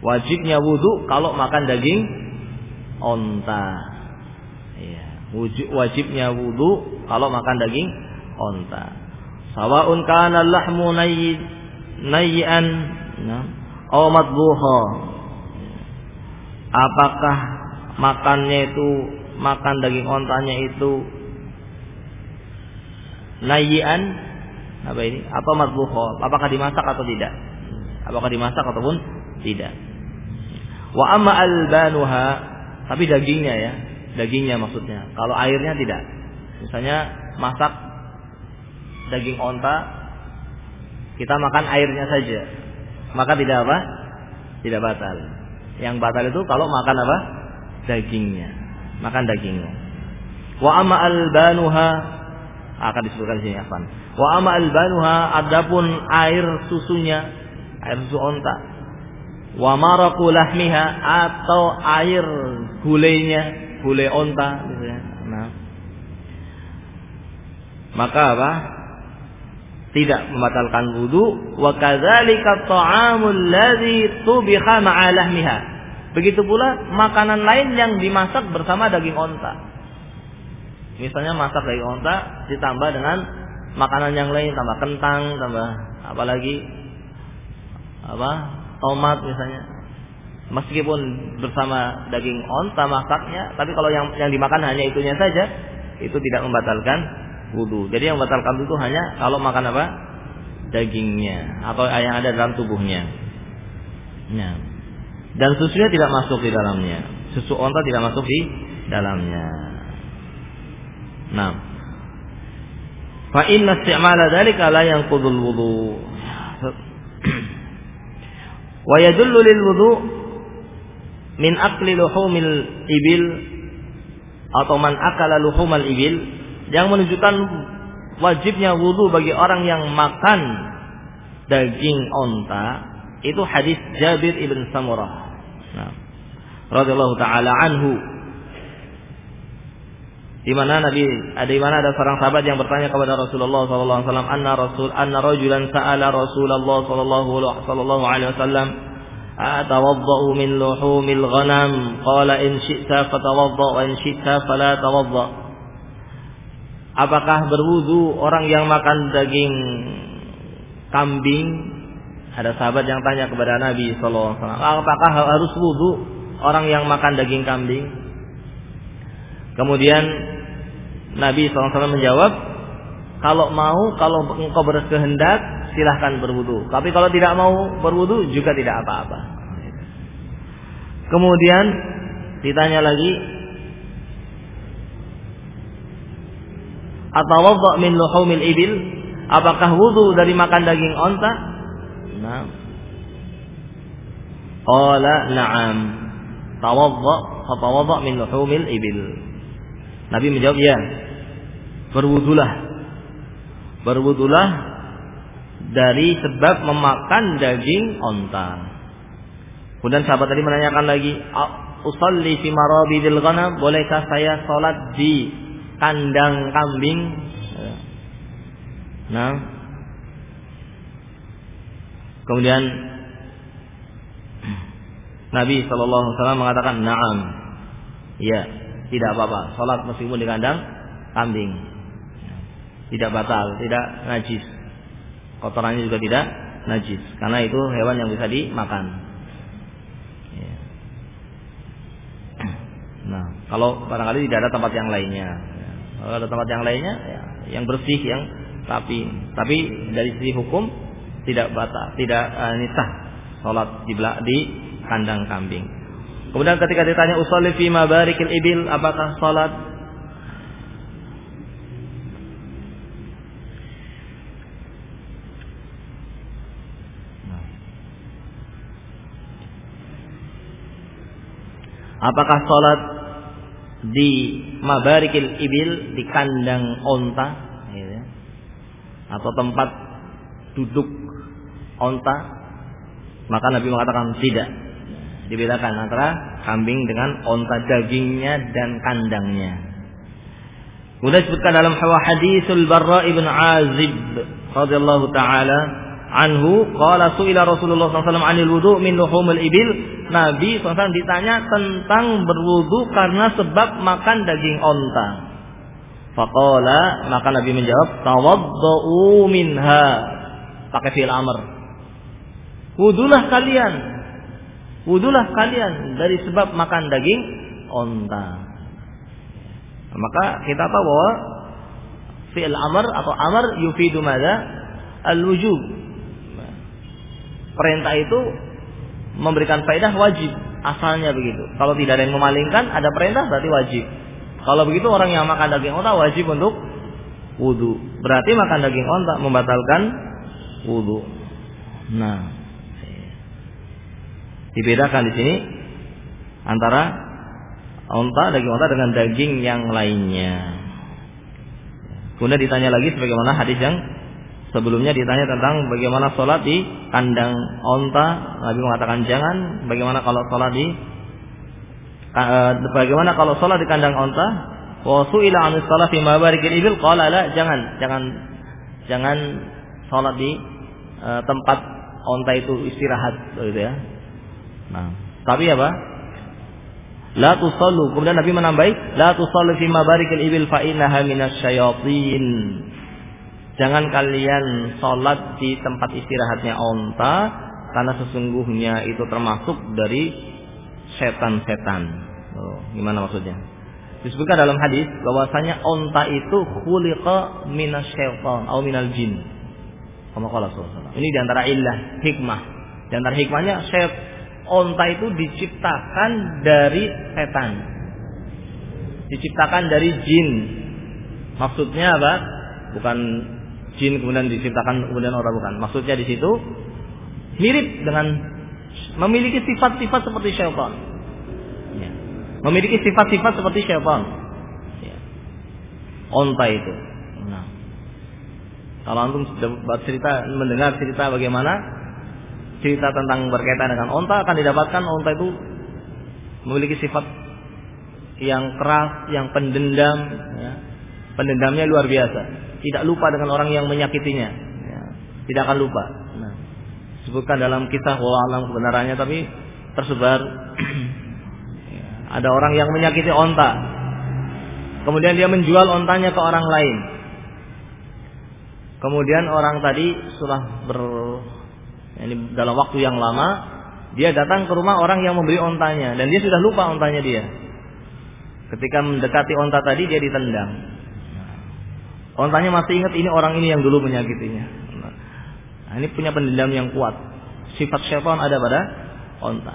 Wajibnya wudhu kalau makan daging onta. Ya, wajibnya wudhu kalau makan daging onta. Sawaun kana lahmu nayyan nah, aw madbuha. Apakah makannya itu makan daging ontanya itu nayian apa ini? Atau matbuho apakah dimasak atau tidak? Apakah dimasak ataupun tidak? Wa amma albanuha tapi dagingnya ya dagingnya maksudnya. Kalau airnya tidak. Misalnya masak daging onta kita makan airnya saja. Maka tidak apa? Tidak batal. Yang batal itu kalau makan apa? Dagingnya makan dagingnya. Wa amma albanuha akan disebutkan di sini afan. Wa amma albanuha adapun air susunya, air susu onta. Wa maraqu lahmiha atau air gulainya, gulai onta misalnya. Nah. Maka apa? Tidak membatalkan wudu wa kadzalika ta'amul ladzi tubiha ma'a lahmiha Begitu pula makanan lain yang dimasak bersama daging onta. Misalnya masak daging onta ditambah dengan makanan yang lain, tambah kentang, tambah apa lagi? Apa? Tomat misalnya. Meskipun bersama daging onta masaknya, tapi kalau yang yang dimakan hanya itunya saja, itu tidak membatalkan wudhu. Jadi yang membatalkan itu hanya kalau makan apa? Dagingnya atau yang ada dalam tubuhnya. Nah dan susunya tidak masuk di dalamnya. Susu onta tidak masuk di dalamnya. Nah, fa inna isti'mala dzalika la yanqudul wudu. [CLEARS THROAT] Wa yadullu lil wudu min akli luhumil ibil atau man akala luhumal ibil yang menunjukkan wajibnya wudu bagi orang yang makan daging onta itu hadis Jabir ibn Samurah. Nah, radhiyallahu taala anhu. Di mana Nabi ada di mana ada seorang sahabat yang bertanya kepada Rasulullah sallallahu alaihi wasallam, "Anna Rasul anna rajulan sa'ala Rasulullah sallallahu alaihi wasallam, "Atawaddau min luhumil ghanam?" Qala in syi'ta fatawadda wa in syi'ta fala tawadda. Apakah berwudu orang yang makan daging kambing ada sahabat yang tanya kepada Nabi Wasallam, apakah harus wudhu orang yang makan daging kambing? Kemudian Nabi SAW menjawab, kalau mau, kalau engkau berkehendak, silahkan berwudhu. Tapi kalau tidak mau berwudhu juga tidak apa-apa. Kemudian ditanya lagi, atau min luhumil ibil, apakah wudhu dari makan daging onta? Nah. Qala na'am. Tawadda fatawadda min luhumil ibil. Nabi menjawab ya. berwudulah. Berwudulah dari sebab memakan daging onta. Kemudian sahabat tadi menanyakan lagi, usalli fi marabidil ghanam, bolehkah saya sholat di kandang kambing? Nah, kemudian Nabi Shallallahu Alaihi Wasallam mengatakan, naam, ya, tidak apa-apa, sholat meskipun di kandang kambing, tidak batal, tidak najis, kotorannya juga tidak najis, karena itu hewan yang bisa dimakan. Nah, kalau barangkali tidak ada tempat yang lainnya. Kalau ada tempat yang lainnya, ya, yang bersih, yang rapi. Tapi dari sisi hukum tidak batal, tidak uh, nisah sholat di di kandang kambing. Kemudian ketika ditanya usolli fi mabarikil ibil, apakah sholat Apakah sholat di mabarikil ibil di kandang onta gitu ya. atau tempat duduk onta maka Nabi mengatakan tidak. Dibedakan antara kambing dengan onta dagingnya dan kandangnya. Kemudian disebutkan dalam hadisul Barra ibn Azib radhiyallahu taala anhu qala suila Rasulullah SAW anil wudu min luhumil ibil. Nabi SAW ditanya tentang berwudu karena sebab makan daging onta. Faqala maka Nabi menjawab tawaddau minha. Pakai fi'il amr wudulah kalian wudulah kalian dari sebab makan daging onta maka kita tahu bahwa fi'il amr atau amr yufidu mada al-wujub perintah itu memberikan faedah wajib asalnya begitu. Kalau tidak ada yang memalingkan ada perintah berarti wajib. Kalau begitu orang yang makan daging onta wajib untuk wudhu. Berarti makan daging onta membatalkan wudhu. Nah, dibedakan di sini antara onta daging onta dengan daging yang lainnya. Kemudian ditanya lagi sebagaimana hadis yang Sebelumnya ditanya tentang bagaimana sholat di kandang onta, Nabi mengatakan jangan. Bagaimana kalau sholat di uh, bagaimana kalau sholat di kandang onta? Wa su'ila anis sholat fi mabarikil ibil qala la jangan jangan jangan sholat di uh, tempat onta itu istirahat gitu ya. Nah, tapi apa? La tusallu. Kemudian Nabi menambahi, la tusallu fi mabarikil ibil fa innaha minasyayatin. Jangan kalian sholat di tempat istirahatnya onta karena sesungguhnya itu termasuk dari setan-setan. Oh, gimana maksudnya? Disebutkan dalam hadis bahwasanya onta itu khuliqa minasyaitan atau minal jin. Ini di antara ilah hikmah. Di antara hikmahnya syait onta itu diciptakan dari setan. Diciptakan dari jin. Maksudnya apa? Bukan jin kemudian diciptakan kemudian orang bukan. Maksudnya di situ mirip dengan memiliki sifat-sifat seperti syaitan. Ya. Memiliki sifat-sifat seperti syaitan. Ya. Onta itu. Nah. Kalau antum sudah cerita mendengar cerita bagaimana cerita tentang berkaitan dengan onta akan didapatkan onta itu memiliki sifat yang keras, yang pendendam, ya. pendendamnya luar biasa tidak lupa dengan orang yang menyakitinya. Ya, tidak akan lupa. Nah, sebutkan dalam kisah alam kebenarannya tapi tersebar [CLEARS THROAT] ya, ada orang yang menyakiti onta. Kemudian dia menjual ontanya ke orang lain. Kemudian orang tadi sudah ber ini dalam waktu yang lama dia datang ke rumah orang yang membeli ontanya dan dia sudah lupa ontanya dia. Ketika mendekati onta tadi dia ditendang. Ontanya masih ingat ini orang ini yang dulu menyakitinya. Nah, ini punya pendendam yang kuat. Sifat syaitan ada pada onta.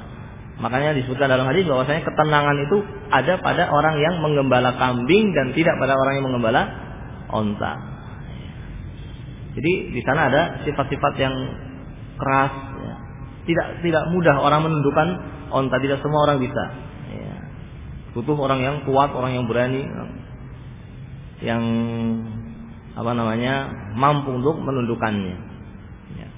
Makanya disebutkan dalam hadis bahwasanya ketenangan itu ada pada orang yang menggembala kambing dan tidak pada orang yang menggembala onta. Jadi di sana ada sifat-sifat yang keras. Ya. Tidak tidak mudah orang menundukkan onta. Tidak semua orang bisa. Ya. Butuh orang yang kuat, orang yang berani. yang apa namanya mampu untuk menundukkannya. Ya.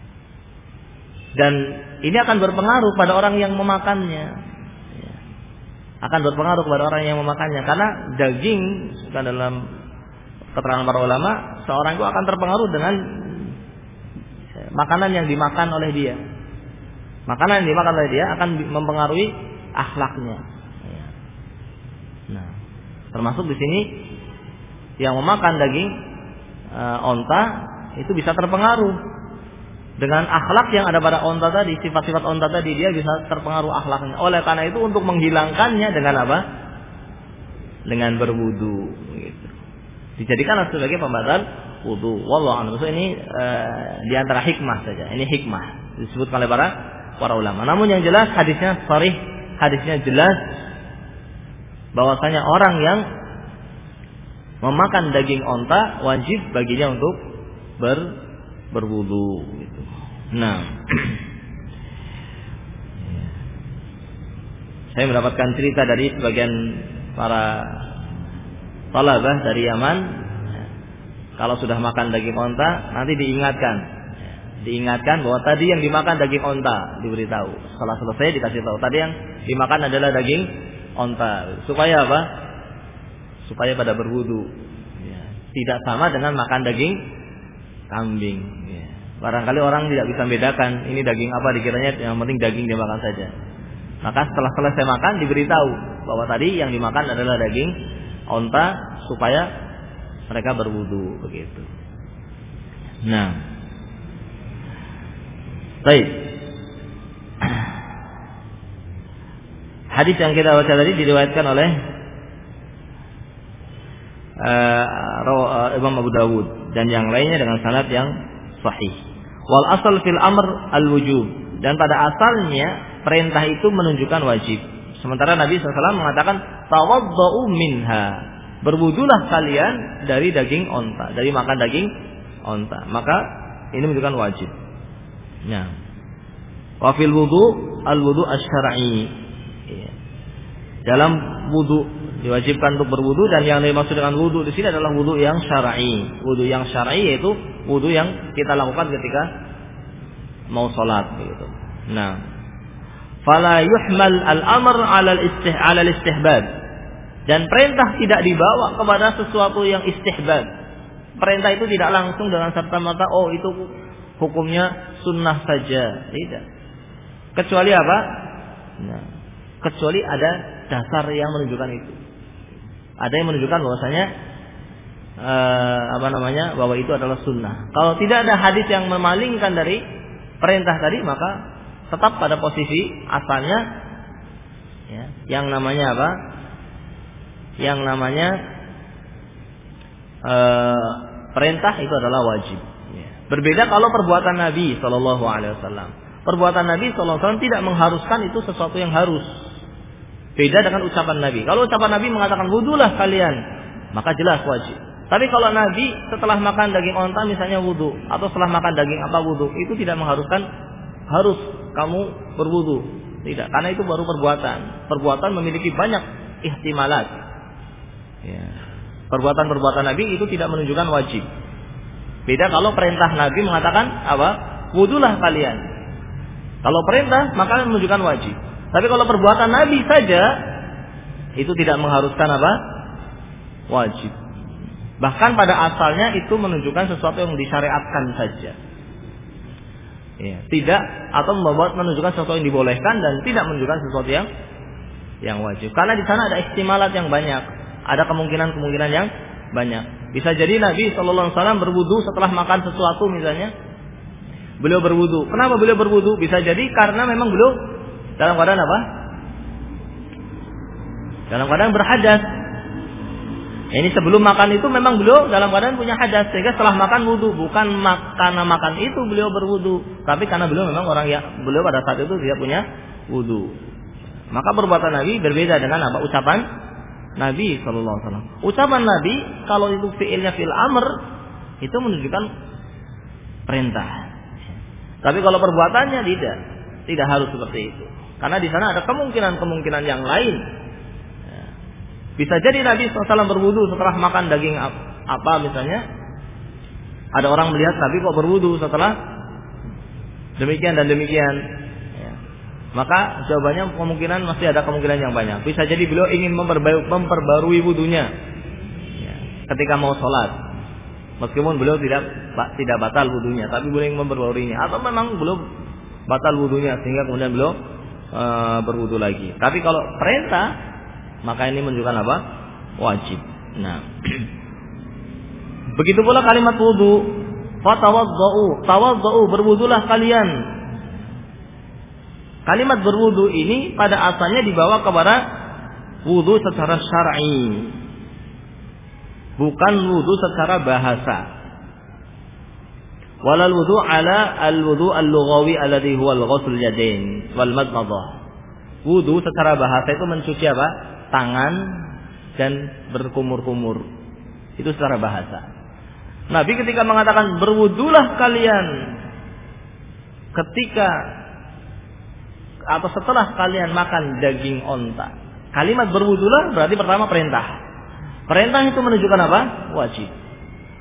Dan ini akan berpengaruh pada orang yang memakannya. Ya. Akan berpengaruh kepada orang yang memakannya karena daging dalam keterangan para ulama seorang itu akan terpengaruh dengan makanan yang dimakan oleh dia. Makanan yang dimakan oleh dia akan mempengaruhi akhlaknya. Ya. Nah, termasuk di sini yang memakan daging e, onta itu bisa terpengaruh dengan akhlak yang ada pada onta tadi, sifat-sifat onta tadi dia bisa terpengaruh akhlaknya. Oleh karena itu untuk menghilangkannya dengan apa? Dengan berwudu gitu. Dijadikan sebagai pembatal wudu. Wallahu a'lam. ini e, di antara hikmah saja. Ini hikmah disebut oleh para para ulama. Namun yang jelas hadisnya sharih, hadisnya jelas bahwasanya orang yang memakan daging onta wajib baginya untuk ber berwudu gitu. Nah, [CLEARS THROAT] saya mendapatkan cerita dari sebagian para talabah dari Yaman kalau sudah makan daging onta nanti diingatkan diingatkan bahwa tadi yang dimakan daging onta diberitahu setelah selesai dikasih tahu tadi yang dimakan adalah daging onta supaya apa supaya pada berwudu. Ya. Tidak sama dengan makan daging kambing. Ya. Barangkali orang tidak bisa membedakan ini daging apa dikiranya yang penting daging dia makan saja. Maka setelah selesai makan diberitahu bahwa tadi yang dimakan adalah daging onta supaya mereka berwudu begitu. Nah, baik. Hadis yang kita baca tadi diriwayatkan oleh uh, Imam Abu Dawud dan yang lainnya dengan sanad yang sahih. Wal asal fil amr al wujub dan pada asalnya perintah itu menunjukkan wajib. Sementara Nabi SAW mengatakan tawaddau minha. Berwudulah kalian dari daging onta, dari makan daging onta. Maka ini menunjukkan wajib. Nah, wafil wudu al wudu asyari. Iya. Dalam wudu diwajibkan untuk berwudu dan yang dimaksud dengan wudu di sini adalah wudu yang syar'i. Wudu yang syar'i yaitu wudu yang kita lakukan ketika mau sholat begitu. Nah, fala yuhmal al-amr 'ala al-istih 'ala al-istihbab. Dan perintah tidak dibawa kepada sesuatu yang istihbab. Perintah itu tidak langsung dengan serta merta oh itu hukumnya sunnah saja, tidak. Kecuali apa? Nah, kecuali ada dasar yang menunjukkan itu. Ada yang menunjukkan bahwasanya uh, apa namanya bahwa itu adalah sunnah. Kalau tidak ada hadis yang memalingkan dari perintah tadi maka tetap pada posisi asalnya ya, yang namanya apa? Yang namanya uh, perintah itu adalah wajib. Ya. Berbeda kalau perbuatan Nabi Shallallahu Alaihi Wasallam. Perbuatan Nabi Shallallahu Alaihi Wasallam tidak mengharuskan itu sesuatu yang harus. Beda dengan ucapan Nabi. Kalau ucapan Nabi mengatakan wudhulah kalian, maka jelas wajib. Tapi kalau Nabi setelah makan daging onta misalnya wudhu atau setelah makan daging apa wudhu itu tidak mengharuskan harus kamu berwudhu. Tidak, karena itu baru perbuatan. Perbuatan memiliki banyak ihtimalat. Ya. Perbuatan-perbuatan Nabi itu tidak menunjukkan wajib. Beda kalau perintah Nabi mengatakan apa? Wudhulah kalian. Kalau perintah maka menunjukkan wajib. Tapi kalau perbuatan Nabi saja itu tidak mengharuskan apa? Wajib. Bahkan pada asalnya itu menunjukkan sesuatu yang disyariatkan saja. Ya, tidak atau membuat menunjukkan sesuatu yang dibolehkan dan tidak menunjukkan sesuatu yang yang wajib. Karena di sana ada istimalat yang banyak, ada kemungkinan-kemungkinan yang banyak. Bisa jadi Nabi Shallallahu Alaihi Wasallam berwudu setelah makan sesuatu misalnya, beliau berwudu. Kenapa beliau berwudu? Bisa jadi karena memang beliau dalam keadaan apa? Dalam keadaan berhadas. Ini sebelum makan itu memang beliau dalam keadaan punya hadas sehingga setelah makan wudhu bukan mak karena makan itu beliau berwudhu tapi karena beliau memang orang yang beliau pada saat itu dia punya wudhu maka perbuatan Nabi berbeda dengan apa? Ucapan Nabi Shallallahu ucapan Nabi kalau itu fiilnya fil amr itu menunjukkan perintah. Tapi kalau perbuatannya tidak tidak harus seperti itu. Karena di sana ada kemungkinan-kemungkinan yang lain. Bisa jadi Nabi SAW berwudu setelah makan daging apa misalnya? Ada orang melihat Nabi kok berwudu setelah demikian dan demikian. Ya. Maka jawabannya kemungkinan masih ada kemungkinan yang banyak. Bisa jadi beliau ingin memperbarui, memperbarui wudunya ya. ketika mau sholat. Meskipun beliau tidak tidak batal wudunya, tapi beliau ingin memperbaruinya. Atau memang belum batal wudunya sehingga kemudian beliau e, berwudu lagi. Tapi kalau perintah, maka ini menunjukkan apa? Wajib. Nah, begitu pula kalimat wudu. Fatawaddau, tawaddau berwudulah kalian. Kalimat berwudu ini pada asalnya dibawa kepada wudu secara syar'i bukan wudu secara bahasa. Walal wudu ala al wudu al lughawi alladhi huwa al ghusl yadain wal madmadah. Wudu secara bahasa itu mencuci apa? Tangan dan berkumur-kumur. Itu secara bahasa. Nabi ketika mengatakan berwudulah kalian ketika atau setelah kalian makan daging onta. Kalimat berwudulah berarti pertama perintah. Perintah itu menunjukkan apa? Wajib.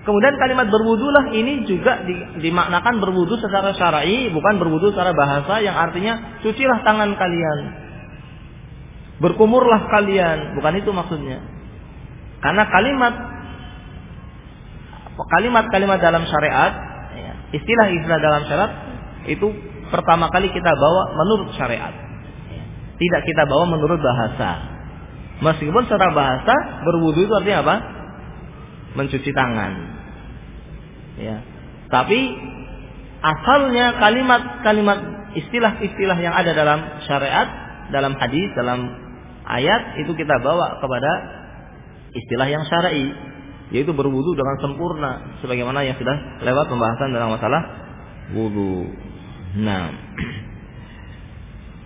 Kemudian kalimat berwudulah ini juga dimaknakan berwudu secara syar'i, bukan berwudu secara bahasa yang artinya cucilah tangan kalian. Berkumurlah kalian, bukan itu maksudnya. Karena kalimat kalimat-kalimat dalam syariat, ya, istilah-istilah dalam syariat itu pertama kali kita bawa menurut syariat. Tidak kita bawa menurut bahasa. Meskipun secara bahasa berwudu itu artinya apa? Mencuci tangan. Ya. Tapi asalnya kalimat-kalimat istilah-istilah yang ada dalam syariat, dalam hadis, dalam ayat itu kita bawa kepada istilah yang syar'i, yaitu berwudu dengan sempurna sebagaimana yang sudah lewat pembahasan dalam masalah wudu. Nah,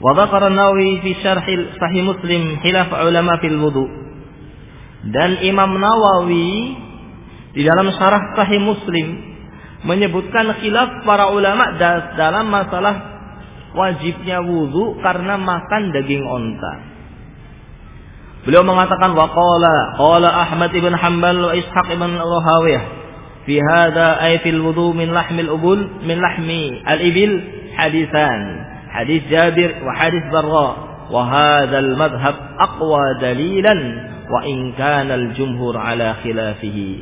Wa dzakara Nawawi fi syarh Sahih Muslim khilaf ulama fil wudu. Dan Imam Nawawi di dalam syarah Sahih Muslim menyebutkan khilaf para ulama dalam masalah wajibnya wudu karena makan daging onta. Beliau mengatakan wa qala Ahmad ibn Hanbal wa Ishaq ibn Rahawiyah fi hadha ay fil wudu min lahmil ubul min lahmi al-ibil hadisan hadis Jabir wa hadis Barra wa hadzal madhhab aqwa dalilan wa in kana al jumhur ala khilafihi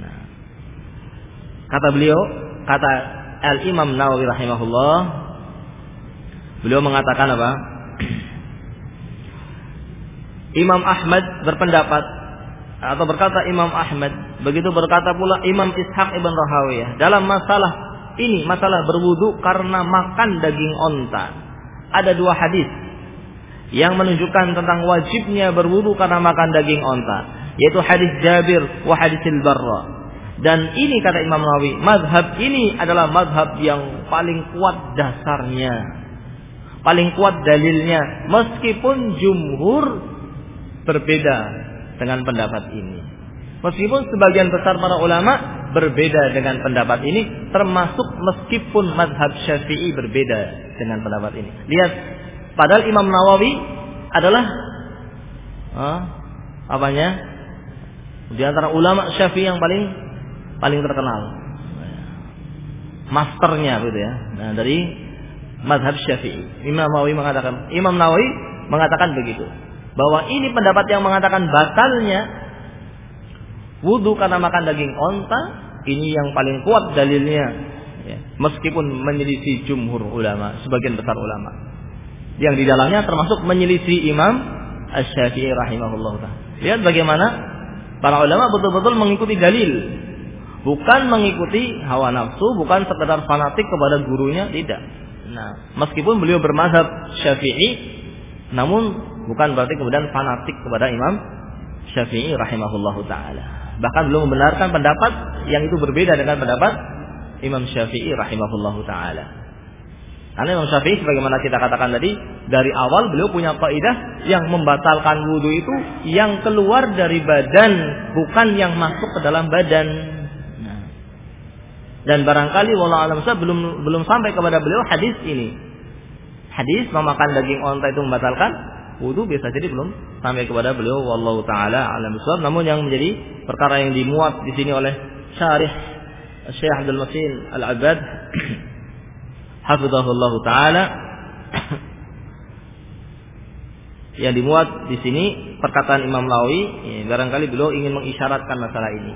nah. kata beliau kata Al Imam Nawawi rahimahullah beliau mengatakan apa [CLEARS THROAT] Imam Ahmad berpendapat atau berkata Imam Ahmad begitu berkata pula Imam Ishaq ibn Rahawiyah dalam masalah ini masalah berwudu karena makan daging onta. Ada dua hadis yang menunjukkan tentang wajibnya berwudu karena makan daging onta, yaitu hadis Jabir wa hadis Barra. Dan ini kata Imam Nawawi, mazhab ini adalah mazhab yang paling kuat dasarnya. Paling kuat dalilnya meskipun jumhur berbeda dengan pendapat ini. Meskipun sebagian besar para ulama berbeda dengan pendapat ini termasuk meskipun madhab syafi'i berbeda dengan pendapat ini. Lihat padahal Imam Nawawi adalah uh, apanya? Di antara ulama syafi'i yang paling paling terkenal. Masternya gitu ya. Nah dari madhab syafi'i. Imam Nawawi mengatakan Imam Nawawi mengatakan begitu bahwa ini pendapat yang mengatakan batalnya wudhu karena makan daging onta ini yang paling kuat dalilnya. Ya. Meskipun menyelisih jumhur ulama, sebagian besar ulama. Yang di dalamnya termasuk menyelisih Imam Asy-Syafi'i rahimahullah Lihat bagaimana para ulama betul-betul mengikuti dalil. Bukan mengikuti hawa nafsu, bukan sekedar fanatik kepada gurunya, tidak. Nah, meskipun beliau bermazhab Syafi'i, namun bukan berarti kemudian fanatik kepada Imam Syafi'i rahimahullahu taala bahkan belum membenarkan pendapat yang itu berbeda dengan pendapat Imam Syafi'i rahimahullahu taala. Karena Imam Syafi'i sebagaimana kita katakan tadi, dari awal beliau punya kaidah yang membatalkan wudhu itu yang keluar dari badan, bukan yang masuk ke dalam badan. Nah. Dan barangkali wallah alam belum belum sampai kepada beliau hadis ini. Hadis memakan daging onta itu membatalkan wudu bisa jadi belum sampai kepada beliau wallahu taala alam bisawab namun yang menjadi perkara yang dimuat di sini oleh syarih Syekh Abdul Masin Al-Abad [CLEARS THROAT] hafizahullah taala [CLEARS THROAT] yang dimuat di sini perkataan Imam Nawawi ya, barangkali beliau ingin mengisyaratkan masalah ini.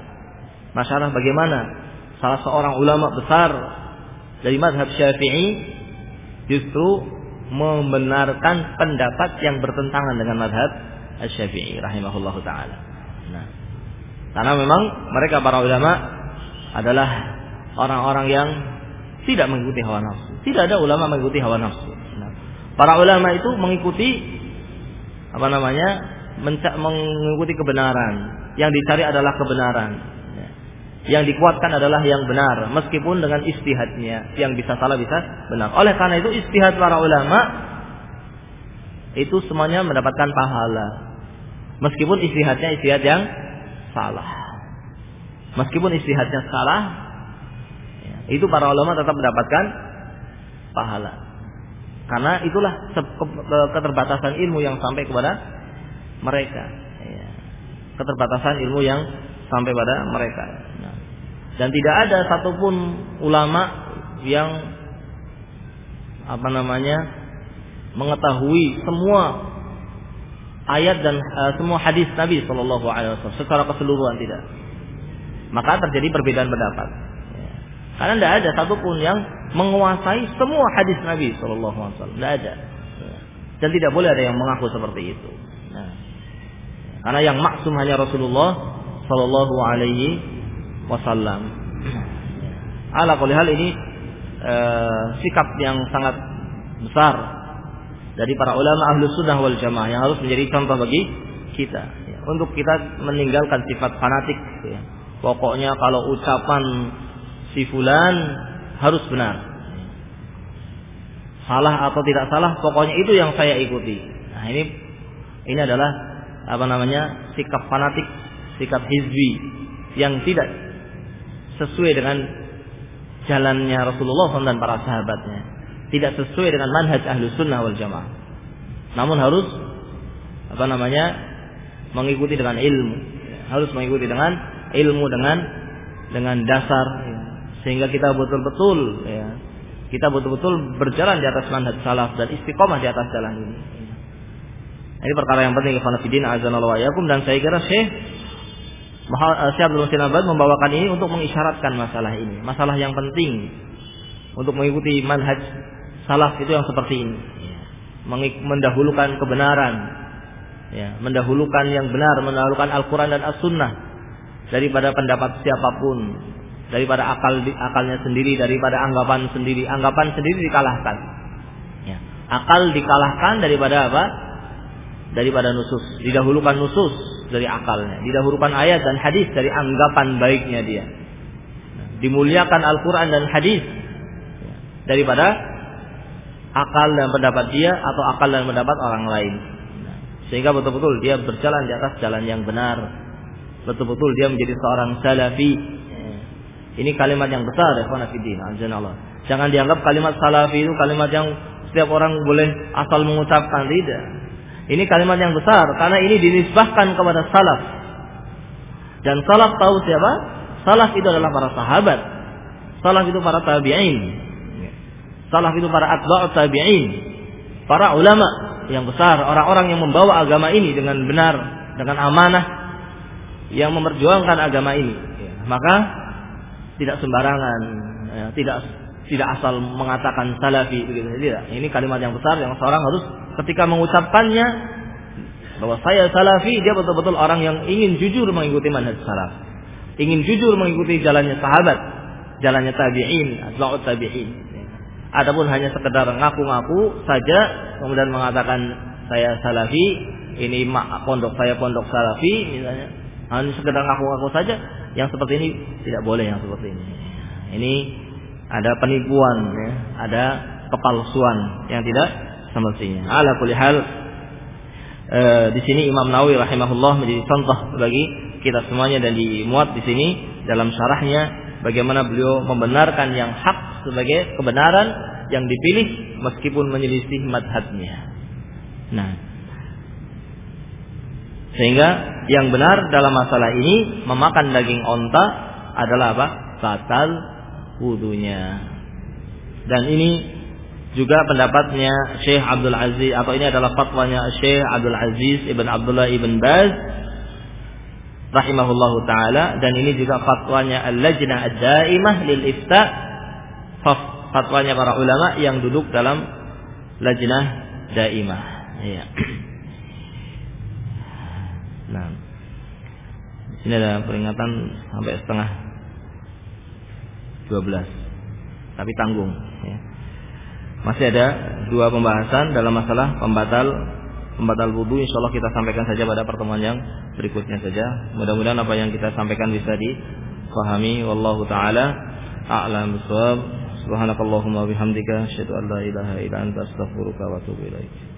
Masalah bagaimana salah seorang ulama besar dari madhab syafi'i justru membenarkan pendapat yang bertentangan dengan madhab Asy-Syafi'i rahimahullah taala. Nah, karena memang mereka para ulama adalah orang-orang yang tidak mengikuti hawa nafsu. Tidak ada ulama mengikuti hawa nafsu. Nah, para ulama itu mengikuti apa namanya? mengikuti kebenaran. Yang dicari adalah kebenaran. Yang dikuatkan adalah yang benar, meskipun dengan istihadnya, yang bisa salah bisa benar. Oleh karena itu istihad para ulama itu semuanya mendapatkan pahala, meskipun istihadnya istihad yang salah. Meskipun istihadnya salah, ya, itu para ulama tetap mendapatkan pahala. Karena itulah keterbatasan ilmu yang sampai kepada mereka. Ya. Keterbatasan ilmu yang sampai pada mereka. Dan tidak ada satupun ulama yang apa namanya mengetahui semua ayat dan uh, semua hadis Nabi Shallallahu Alaihi Wasallam secara keseluruhan tidak. Maka terjadi perbedaan pendapat. Karena tidak ada satupun yang menguasai semua hadis Nabi Shallallahu Alaihi Wasallam. Tidak ada. Dan tidak boleh ada yang mengaku seperti itu. Nah, karena yang maksum hanya Rasulullah Sallallahu Alaihi Wasallam. Ala hal ini e, sikap yang sangat besar dari para ulama ahlu sunnah wal jamaah yang harus menjadi contoh bagi kita ya, untuk kita meninggalkan sifat fanatik. Ya. Pokoknya kalau ucapan si fulan harus benar. Salah atau tidak salah, pokoknya itu yang saya ikuti. Nah ini ini adalah apa namanya sikap fanatik sikap hizbi yang tidak sesuai dengan jalannya Rasulullah SAW dan para sahabatnya. Tidak sesuai dengan manhaj ahlu sunnah wal jamaah. Namun harus apa namanya mengikuti dengan ilmu. Harus mengikuti dengan ilmu dengan dengan dasar ya. sehingga kita betul-betul ya, kita betul-betul berjalan di atas manhaj salaf dan istiqomah di atas jalan ini. Ini perkara yang penting ikhwan fillah azanallahu dan saya kira Syekh Syekh Abdul Muhsin Abad membawakan ini untuk mengisyaratkan masalah ini, masalah yang penting untuk mengikuti manhaj salaf itu yang seperti ini. Mendahulukan kebenaran, ya, mendahulukan yang benar, mendahulukan Al-Quran dan As-Sunnah daripada pendapat siapa pun, daripada akal akalnya sendiri, daripada anggapan sendiri, anggapan sendiri dikalahkan. Ya. Akal dikalahkan daripada apa? Daripada nusus, didahulukan nusus dari akalnya. Didahulukan ayat dan hadis dari anggapan baiknya dia. Dimuliakan Al-Quran dan hadis daripada akal dan pendapat dia atau akal dan pendapat orang lain. Sehingga betul-betul dia berjalan di atas jalan yang benar. Betul-betul dia menjadi seorang salafi. Ini kalimat yang besar ya Allah. Jangan dianggap kalimat salafi itu kalimat yang setiap orang boleh asal mengucapkan tidak. Ini kalimat yang besar karena ini dinisbahkan kepada salaf. Dan salaf tahu siapa? Salaf itu adalah para sahabat. Salaf itu para tabi'in. Salaf itu para atba'ut tabi'in. Para ulama yang besar, orang-orang yang membawa agama ini dengan benar, dengan amanah yang memperjuangkan agama ini. Maka tidak sembarangan, ya, tidak tidak asal mengatakan salafi begitu tidak. Ini kalimat yang besar yang seorang harus ketika mengucapkannya bahwa saya salafi dia betul-betul orang yang ingin jujur mengikuti manhaj salaf. Ingin jujur mengikuti jalannya sahabat, jalannya tabi'in, atba'ut tabi'in. Adapun hanya sekedar ngaku-ngaku saja kemudian mengatakan saya salafi, ini mak pondok saya pondok salafi misalnya. Hanya sekedar ngaku-ngaku saja yang seperti ini tidak boleh yang seperti ini. Ini ada penipuan, ya, ada kepalsuan yang tidak semestinya. Ala kulli hal e, di sini Imam Nawawi rahimahullah menjadi contoh bagi kita semuanya dan dimuat di sini dalam syarahnya bagaimana beliau membenarkan yang hak sebagai kebenaran yang dipilih meskipun menyelisih madhabnya. Nah, Sehingga yang benar dalam masalah ini memakan daging onta adalah apa? Batal wudhunya. Dan ini juga pendapatnya Syekh Abdul Aziz atau ini adalah fatwanya Syekh Abdul Aziz Ibn Abdullah Ibn Baz rahimahullahu taala dan ini juga fatwanya Al-Lajnah Ad-Daimah lil Ifta fatwanya para ulama yang duduk dalam lajnah daimah. Iya. Nah, di sini ada peringatan sampai setengah 12. Tapi tanggung. Ya. Masih ada dua pembahasan dalam masalah pembatal pembatal wudhu. Insya Allah kita sampaikan saja pada pertemuan yang berikutnya saja. Mudah-mudahan apa yang kita sampaikan bisa difahami. Wallahu taala a'lam bishawab. Subhanakallahumma bihamdika asyhadu an la ilaha illa anta astaghfiruka wa atubu ilaik.